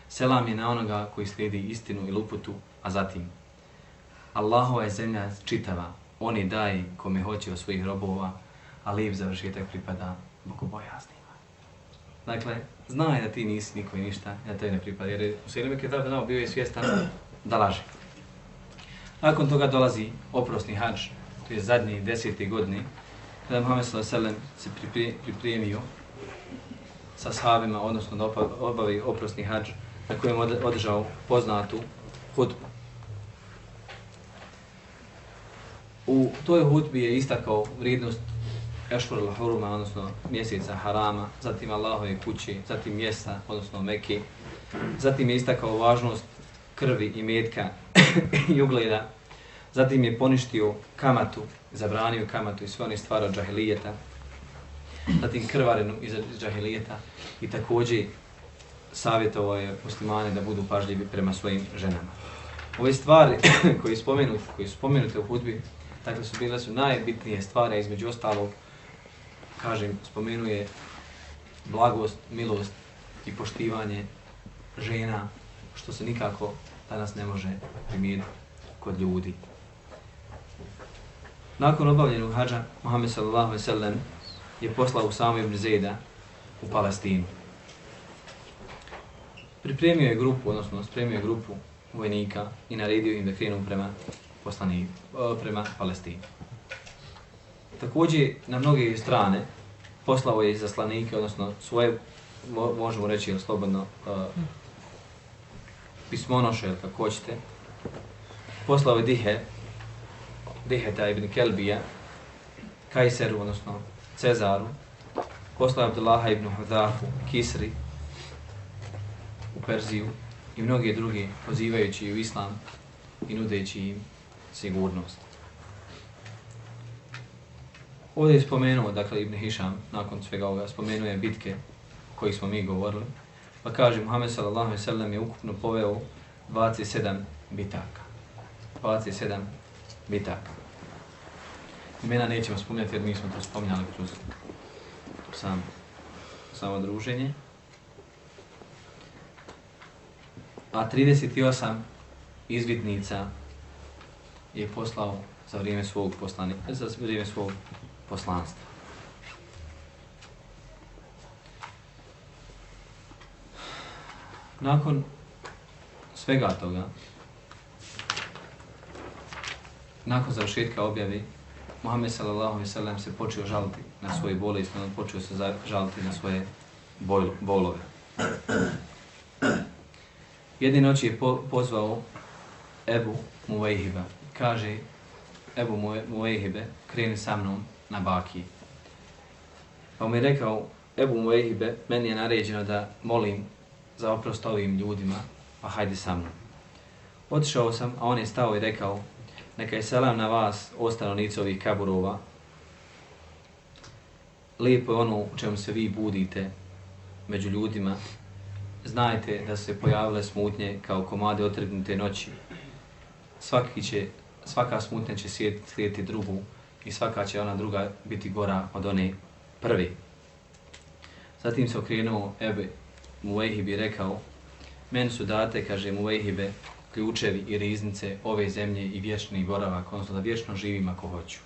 Selam je na onoga koji slijedi istinu i luputu, a zatim Allahova je zemlja čitava, oni daje kome hoće od svojih robova, a lijep završetak pripada bogobojaznima. Dakle, znaj da ti nisi niko i ništa, da te ne pripada, jer u Sejlime Ketab bio je svjestan da laže. Nakon toga dolazi oprosni hađ, to je zadnji deseti godini, kada Muhammed s.a.v. se pripremio sa sahabima, odnosno da obavi oprosni hađ, na kojem održao poznatu hudbu. U toj hudbi je istakao vrijednost Eškur al-Huruma, odnosno mjeseca Harama, zatim Allahove kući, zatim mjesta, odnosno Mekke. Zatim je istakao važnost krvi i metka [coughs] i ugleda. Zatim je poništio kamatu, zabranio kamatu i sve one stvari od džahilijeta. Zatim krvarenu iz džahilijeta i također savjetovao je muslimane da budu pažljivi prema svojim ženama. Ove stvari [coughs] koje, spomenu, koje su spomenute u hudbi, dakle su bile su najbitnije stvari, između ostalog, kažem, spomenuje blagost, milost i poštivanje žena, što se nikako danas ne može primijeniti kod ljudi. Nakon obavljenog hađa, Muhammed sallallahu alaihi sallam je poslao u ibn Zeda u Palestinu. Pripremio je grupu, odnosno spremio je grupu vojnika i naredio im da krenu prema poslani, prema Palestini. Također, na mnoge strane, poslao je zaslanike, odnosno svoje, možemo reći, ili slobodno, uh, pismonoše, ili kako hoćete, poslao je Dihe, Diheta ibn Kelbija, Kajseru, odnosno Cezaru, poslao je Abdullaha ibn Hudafu, Kisri, u Perziju i mnoge druge, pozivajući u islam i nudeći im sigurnost. Ovdje je spomenuo, dakle, Ibn Hišam, nakon svega ovoga, spomenuje bitke koji smo mi govorili. Pa kaže, Muhammed sallallahu alaihi sallam je ukupno poveo 27 bitaka. 27 bitaka. Imena nećemo spominjati jer mi smo to spominjali kroz sam, samo druženje. A 38 izvidnica je poslao za vrijeme svog poslanika, za vrijeme svog poslanstva. Nakon svega toga, nakon završetka objave, Muhammed sallallahu alejhi ve sellem se počeo žaliti na svoje bolesti, on počeo se žaliti na svoje bol, bolove. Jedne noći je po, pozvao Ebu Muvejhiba. Kaže, Ebu Muvejhibe, kreni sa mnom na baki. Pa mu je rekao, Ebu Muehibe, meni je naređeno da molim za oprost ovim ljudima, pa hajde sa mnom. Otišao sam, a on je stao i rekao, neka je selam na vas, o stanovnici ovih kaburova. Lijepo je ono u čemu se vi budite među ljudima. Znajte da su se pojavile smutnje kao komade otrgnute noći. Svaki će, svaka smutnja će slijediti, slijediti drugu i svaka će ona druga biti gora od one prve. Zatim se okrenuo Ebe Muvejhib i rekao, men su date, kaže Muvejhibe, ključevi i riznice ove zemlje i vječni boravak, odnosno da vječno živim ako hoću.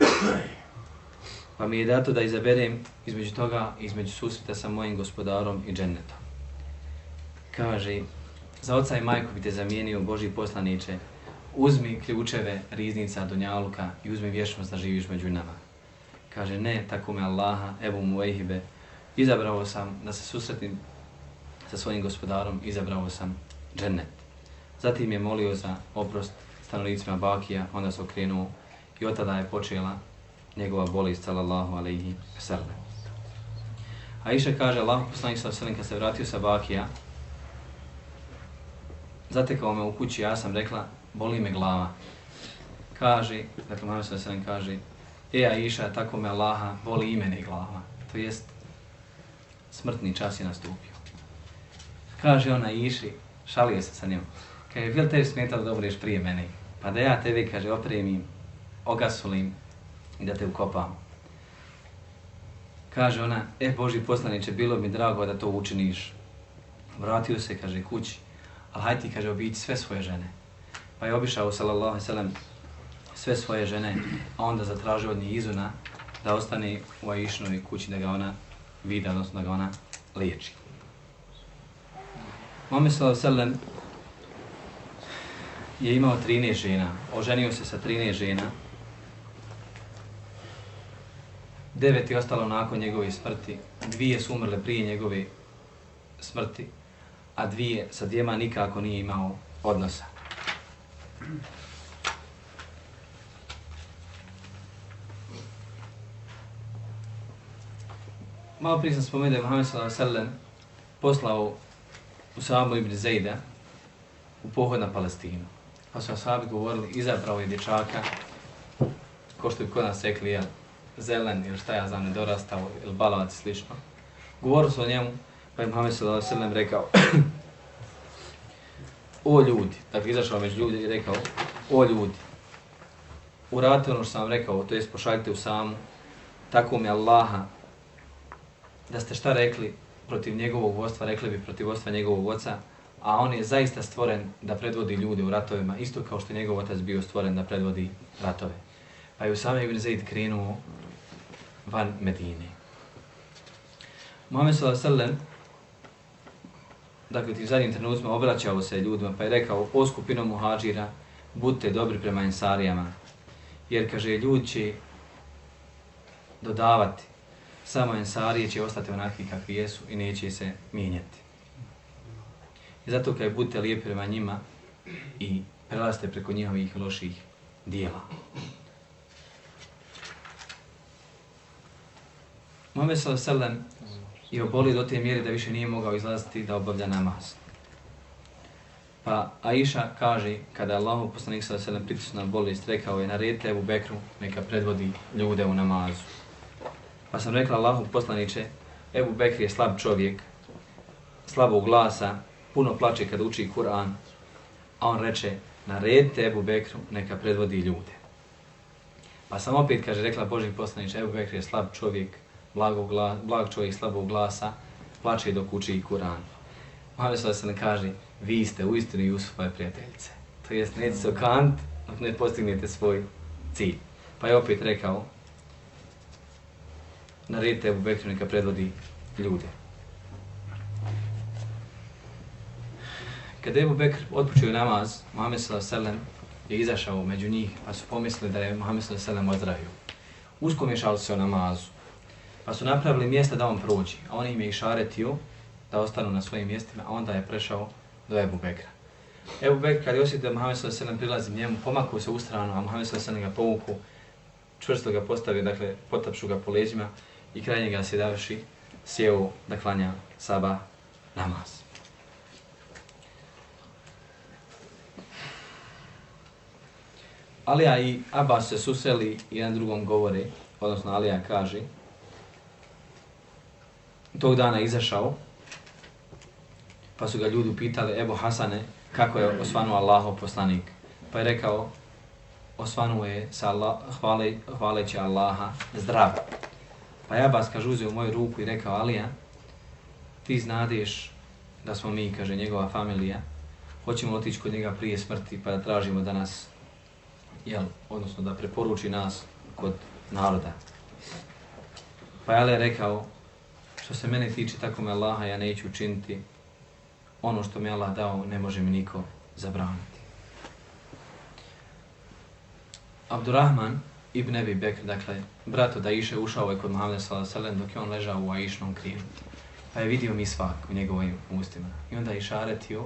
[clears throat] Pa mi je dato da izaberem između toga, između susreta sa mojim gospodarom i džennetom. Kaže, za oca i majku bi te zamijenio Boži poslaniče, uzmi ključeve riznica Dunjaluka i uzmi vječnost da živiš među nama. Kaže, ne, tako me Allaha, Ebu Muejhibe, izabrao sam da se susretim sa svojim gospodarom, izabrao sam džennet. Zatim je molio za oprost stanovnicima Bakija, onda se okrenuo i od tada je počela njegova bolest, sallallahu alaihi sallam. Aisha kaže, Allah poslanik sa sallam, kad se vratio sa Bakija, zatekao me u kući, ja sam rekla, boli me glava. Kaže, dakle, Muhammed sa sallam kaže, e Aisha, tako me Allaha, boli i mene glava. To jest, smrtni čas je nastupio. Kaže ona Iši, šalio se sa njom, kaže, bi li tebi smetalo da umreš prije mene? Pa da ja tebi, kaže, opremim, ogasulim i da te ukopam. Kaže ona, e Boži poslaniče, bilo mi drago da to učiniš. Vratio se, kaže, kući, ali hajde ti, kaže, obići sve svoje žene. Pa je obišao, sallallahu sallam, sve svoje žene, a onda zatražio od njih izuna da ostane u Aishinoj kući da ga ona vidi, odnosno da ga ona liječi. Muhammed sallallahu sallam je imao 13 žena, oženio se sa 13 žena, devet je ostalo nakon njegove smrti, dvije su umrle prije njegove smrti, a dvije sa dvijema nikako nije imao odnosa. Malo prije sam spomenuo da je Muhammed s.a.v. poslao Usamu ibn Zejda u pohod na Palestinu. Pa su ashabi govorili, izabrao je dječaka, ko što bi kod nas rekli, jel, zelen ili šta ja znam, nedorastao ili balavac i slično. Govorili su o njemu, pa je Muhammed s.a.v. rekao, [clears throat] o ljudi, dakle izašao među ljudi i rekao, o ljudi, uradite ono što sam vam rekao, to jest pošaljite u samu, tako mi Allaha, da ste šta rekli protiv njegovog vodstva, rekli bi protiv vodstva njegovog oca, a on je zaista stvoren da predvodi ljude u ratovima, isto kao što je njegov otac bio stvoren da predvodi ratove. Pa je Usame ibn Zaid krenuo van Medine. Muhammed s.a.v dakle tim zadnjim trenucima obraćao se ljudima pa je rekao o skupino muhađira budite dobri prema ensarijama jer kaže ljudi će dodavati samo ensarije će ostati onakvi kakvi jesu i neće se mijenjati. I zato kada budete lijepi prema njima i prelaste preko njihovih loših dijela. Muhammed s.a.v i obolio do te mjere da više nije mogao izlaziti da obavlja namaz. Pa Aisha kaže, kada je Allah poslanik s.a.v. pritisnu na bolest, rekao je, naredite Ebu Bekru, neka predvodi ljude u namazu. Pa sam rekla Allahu poslaniče, Ebu Bekr je slab čovjek, slabog glasa, puno plače kada uči Kur'an, a on reče, naredite Ebu Bekru, neka predvodi ljude. Pa sam opet, kaže, rekla Boži poslaniče, Ebu Bekr je slab čovjek, blago glas, blag čovjek slabog glasa, plače dok uči Kur'an. Mohamed sada se ne kaže, vi ste u istinu Jusufove prijateljice. To jest, neće se okant, dok ne postignete svoj cilj. Pa je opet rekao, naredite Ebu Bekru neka predvodi ljude. Kada je Ebu Bekr otpočeo namaz, Muhammed s.a.v. je izašao među njih, pa su pomislili da je Muhammed s.a.v. ozdravio. Uskomješali se o namazu, pa su napravili mjesta da on prođi, a on im je išaretio da ostanu na svojim mjestima, a onda je prešao do Ebu Bekra. Ebu Bekr, kad je osjetio da Muhammed s.a.v. prilazi njemu, pomakao se u stranu, a Muhammed s.a.v. ga povuku, čvrsto ga postavio, dakle, potapšu ga po leđima i kraj njega se davši, sjeo da klanja saba namaz. Alija i Abbas se suseli i jedan drugom govore, odnosno Alija kaže, tog dana izašao, pa su ga ljudi pitali, Ebu Hasane, kako je osvanuo Allahov poslanik. Pa je rekao, osvanuo je sa Allah, hvale, hvaleći Allaha zdrav. Pa ja bas, kaže, uzeo moju ruku i rekao, Alija, ti znadeš da smo mi, kaže, njegova familija, hoćemo otići kod njega prije smrti pa da tražimo da nas jel, odnosno da preporuči nas kod naroda. Pa je Ali rekao, što se mene tiče tako me Allaha, ja neću učiniti ono što mi Allah dao, ne može mi niko zabraniti. Abdurrahman ibn Ebi Bekr, dakle, brato da iše ušao je kod Muhammeda s.a.v. dok je on ležao u Aishnom krilu. Pa je vidio mi svak u njegovim ustima. I onda je išaretio,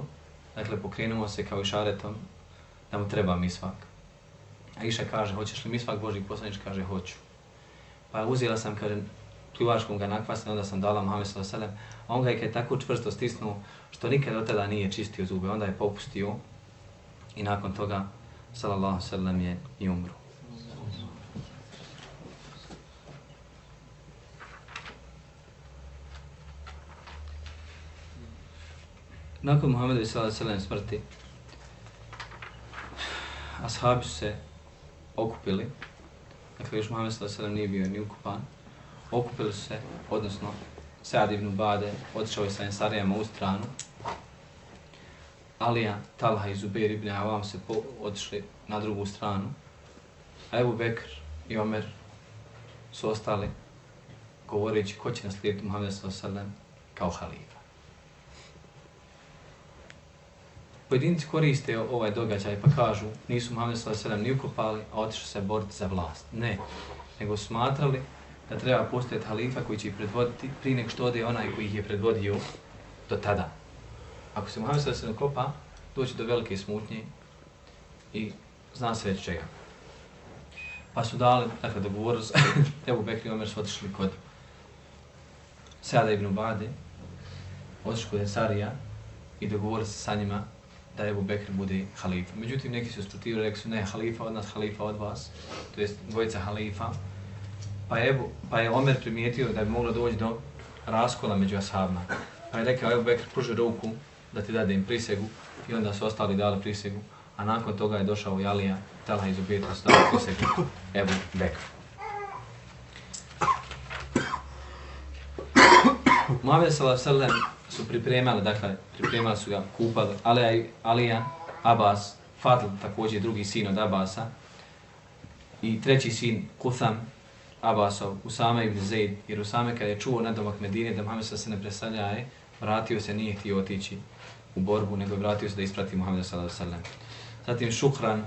dakle, pokrenuo se kao išaretom da mu treba mi svak. Aisha kaže, hoćeš li mi svak Boži poslanič? Kaže, hoću. Pa uzela sam, kaže, pljuvačkom ga nakvasne, onda sam dala Muhammed s.a.v. A on ga je tako čvrsto stisnuo, što nikad od tada nije čistio zube. Onda je popustio i nakon toga, sallallahu alejhi je i umro. Nakon Muhammedovi sallallahu sallam smrti, ashabi su se okupili, dakle još Muhammed s.a.v. nije bio ni ukupan, okupili su se, odnosno Sad ibn Bade otišao je sa Ensarijama u stranu, Alija, Talha i Zubair ibn Avam se po, otišli na drugu stranu, a Ebu Bekr i Omer su ostali govoreći ko će naslijediti Muhammed s.a.v. kao halifa. Pojedinci koriste ovaj događaj pa kažu nisu Muhammed s.a.v. ni ukopali, a otišli se boriti za vlast. Ne, nego smatrali da treba postojati halifa koji će ih predvoditi prije nek što ode onaj koji ih je predvodio do tada. Ako se Muhammed s.a.v. kopa, doći do velike smutnje i zna se već čega. Pa su dali, dakle, dogovorili se, [laughs] Ebu Bekri i Omer su otišli kod Sada ibn Ubade, otišli kod Esarija i dogovorili se sa njima da Ebu Bekr bude halifa. Međutim, neki su sprotivili, rekli su ne, halifa od nas, halifa od vas, to jest dvojica halifa. Pa je, pa je Omer primijetio da bi moglo doći do raskola među ashabima. Pa je rekao, evo Bekr pruži ruku da ti dade im prisegu i onda su ostali dali prisegu. A nakon toga je došao Jalija, Talha iz Ubijetu, stala prisegu Ebu Bekr. Muhammed sallallahu su pripremali, dakle, pripremali su ga, kupali, Alija, Alija, Abbas, Fadl, također drugi sin od Abasa, i treći sin, Kutham, Abasov, Usame ibn Zaid, jer Usame kada je čuo nadomak Medine da Muhammed se ne presaljaje, vratio se, nije htio otići u borbu, nego je vratio se da isprati Muhammed sallallahu alejhi ve Zatim Šukran,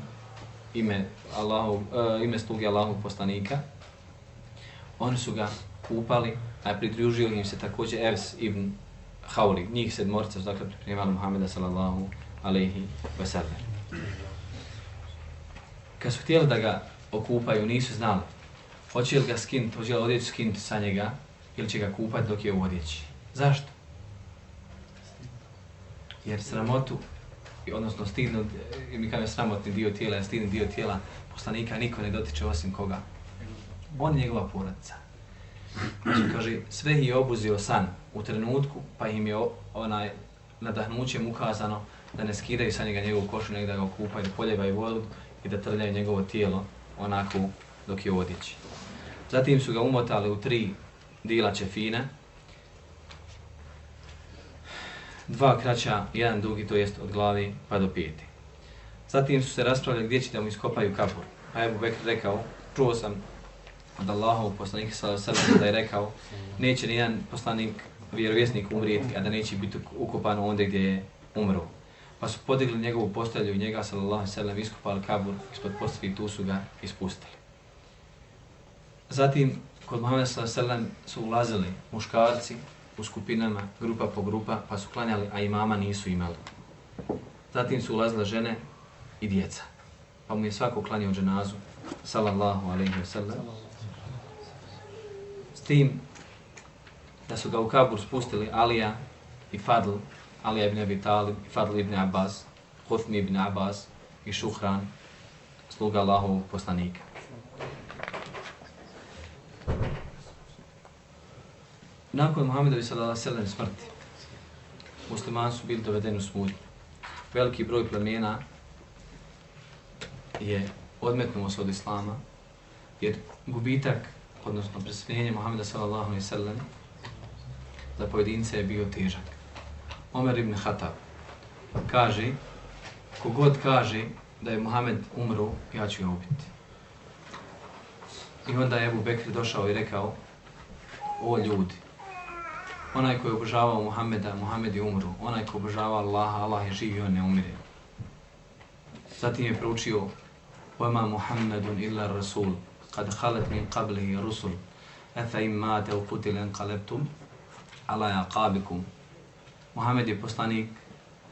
ime, Allahu, uh, ime sluge Allahog poslanika, oni su ga upali, a pridružio im se također Evs ibn hauli, njih sedmorica su dakle pripremali Muhammeda sallallahu alaihi wa sallam. Kad su htjeli da ga okupaju, nisu znali hoće li ga skinuti, hoće li odjeću skinuti sa njega ili će ga kupati dok je u odjeći. Zašto? Jer sramotu, odnosno stidno, mi kao je sramotni dio tijela, stidni dio tijela poslanika niko ne dotiče osim koga. On je njegova porodica. Znači, kaže, sve je obuzio san u trenutku, pa im je onaj nadahnućem ukazano da ne skidaju sa njega njegovu košu, nego da ga okupaju, poljevaju vodu i da trljaju njegovo tijelo onako dok je odjeći. Zatim su ga umotali u tri dila čefina, dva kraća, jedan dugi, to jest od glavi pa do pijeti. Zatim su se raspravljali gdje će da mu iskopaju kapur. Pa je Bubek rekao, čuo sam od Allahov poslanika sa srcem da je rekao neće ni jedan poslanik vjerovjesnik umrijeti, a da neće biti ukopan onda gdje je umro. Pa su podigli njegovu postelju i njega, sallallahu sellem iskopali kabur ispod postelji i tu su ga ispustili. Zatim, kod Muhammeda sallallahu sallam su ulazili muškarci u skupinama, grupa po grupa, pa su klanjali, a imama nisu imali. Zatim su ulazile žene i djeca. Pa mu je svako klanjao dženazu, sallallahu alaihi wa sallam. S tim da su ga u kabur spustili Alija i Fadl, Alija ibn Abi Talib, i Fadl ibn Abbas, Hufni ibn Abbas i Šuhran, sluga Allahovog poslanika. Nakon Muhammedovi sallallahu sallam smrti, muslimani su bili dovedeni u smutnju. Veliki broj plemena je odmetnuo se od Islama, jer gubitak, odnosno preseljenje Muhammeda sallallahu alaihi sallam, za pojedince je bio težak. Omer ibn Khattab kaže, kogod kaže da je Muhammed umro, ja ću ga ubiti. I onda je Ebu Bekr došao i rekao, o ljudi, onaj koji je obožavao Muhammeda, Muhammed je umro. Onaj koji je obožavao Allaha, Allah je živ i on ne umire. Zatim je proučio وَمَا مُحَمَّدٌ إِلَّا الرَّسُولُ قَدْ خَلَتْ مِنْ قَبْلِهِ رُسُلُ أَفَإِمْ مَاتَ وَقُتِلَ انْقَلَبْتُمْ عَلَى عَقَابِكُمْ Muhammed je poslanik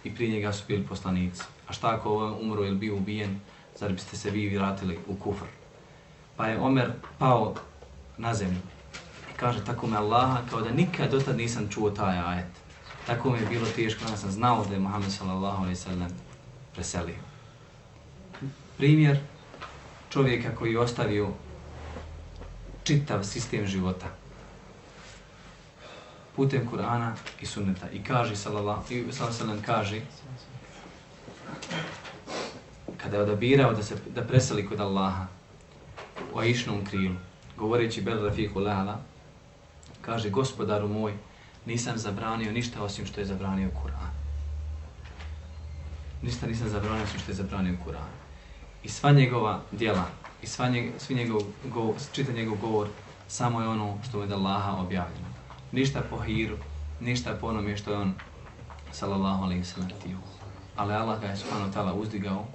i prije njega su bili poslanici. A šta ako on umro ili bio ubijen, zar biste se vi vratili u kufr? Pa je Omer pao na zemlju kaže tako me Allaha, kao da nikad dotad nisam čuo taj ajet. Tako mi je bilo teško, ja sam znao da je Muhammed sallallahu alaihi sallam preselio. Primjer čovjeka koji je ostavio čitav sistem života putem Kur'ana i sunneta i kaže sallallahu alaihi sallam kaže kada je odabirao da se da preseli kod Allaha u Aishnom krilu govoreći Bel rafiku Lala kaže gospodaru moj, nisam zabranio ništa osim što je zabranio Kur'an. Ništa nisam zabranio osim što je zabranio Kur'an. I sva njegova djela, i sva njeg, svi njegov, govor, čita njegov govor, samo je ono što mu je da Allaha objavljeno. Ništa po hiru, ništa po onome što je on, sallallahu alaihi sallam, tio. Ali Allah ga je subhanahu ta'ala uzdigao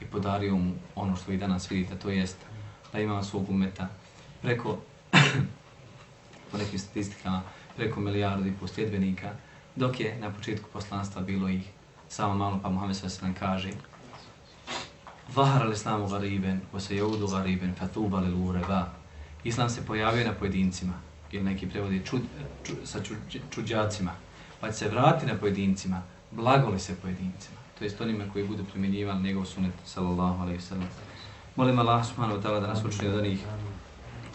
i podario mu ono što vi danas vidite, to jest da ima svog umeta preko po nekim statistikama, preko milijardi po sljedbenika, dok je na početku poslanstva bilo ih samo malo, pa Muhammed s.a.v. kaže Vahar al-Islamu gariben, wa se jeudu gariben, fatuba li lureva. Islam se pojavio na pojedincima, ili neki prevodi čud, ču, sa čud, čuđacima, pa se vrati na pojedincima, blagoli se pojedincima. To jest onima koji budu primjenjivali njegov sunet, sallallahu alaihi sallam. Molim Allah subhanahu wa ta'ala da nas učini od onih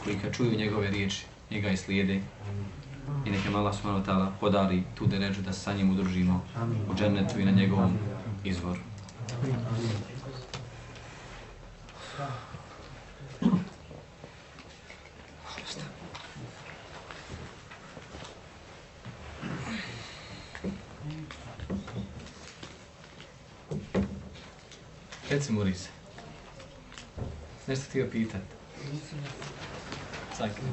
koji kad čuju njegove riječi, njega i slijede. I neke Allah subhanahu wa ta'ala podari tu deređu da sa njim udružimo u džennetu i na njegovom izvoru. Reci Murise. Nešto ti joj pitat? Sakri.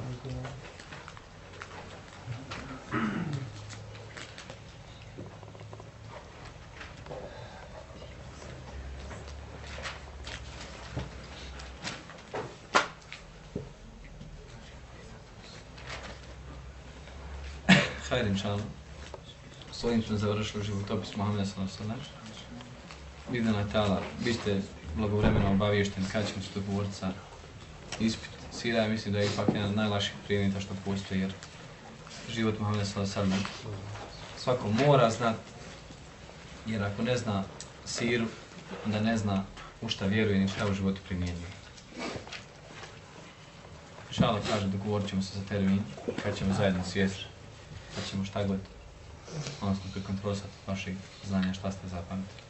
Hajde. S ovim smo završili životopis Mohameda s.a.v. Vidjela je tala, vi ste blagovremeno obaviješten kada ćemo se dogovoriti sa ispit. Sira mislim da je ipak jedan od najlaših primjeta što postoji, jer život Muhammeda s.a.v. svako mora znat, jer ako ne zna siru, onda ne zna u šta vjeruje ni šta u životu primjenjuje. Šala kaže, dogovorit ćemo se za termin, kad ćemo zajedno sjesti, pa ćemo šta god, odnosno prekontrolisati vašeg znanja šta ste zapamtili.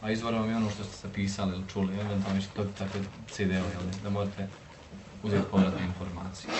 A izvore vam je ono što ste zapisali ili čuli, eventualno ćete dobiti takve CD-ove, da možete uzeti povratne informacije.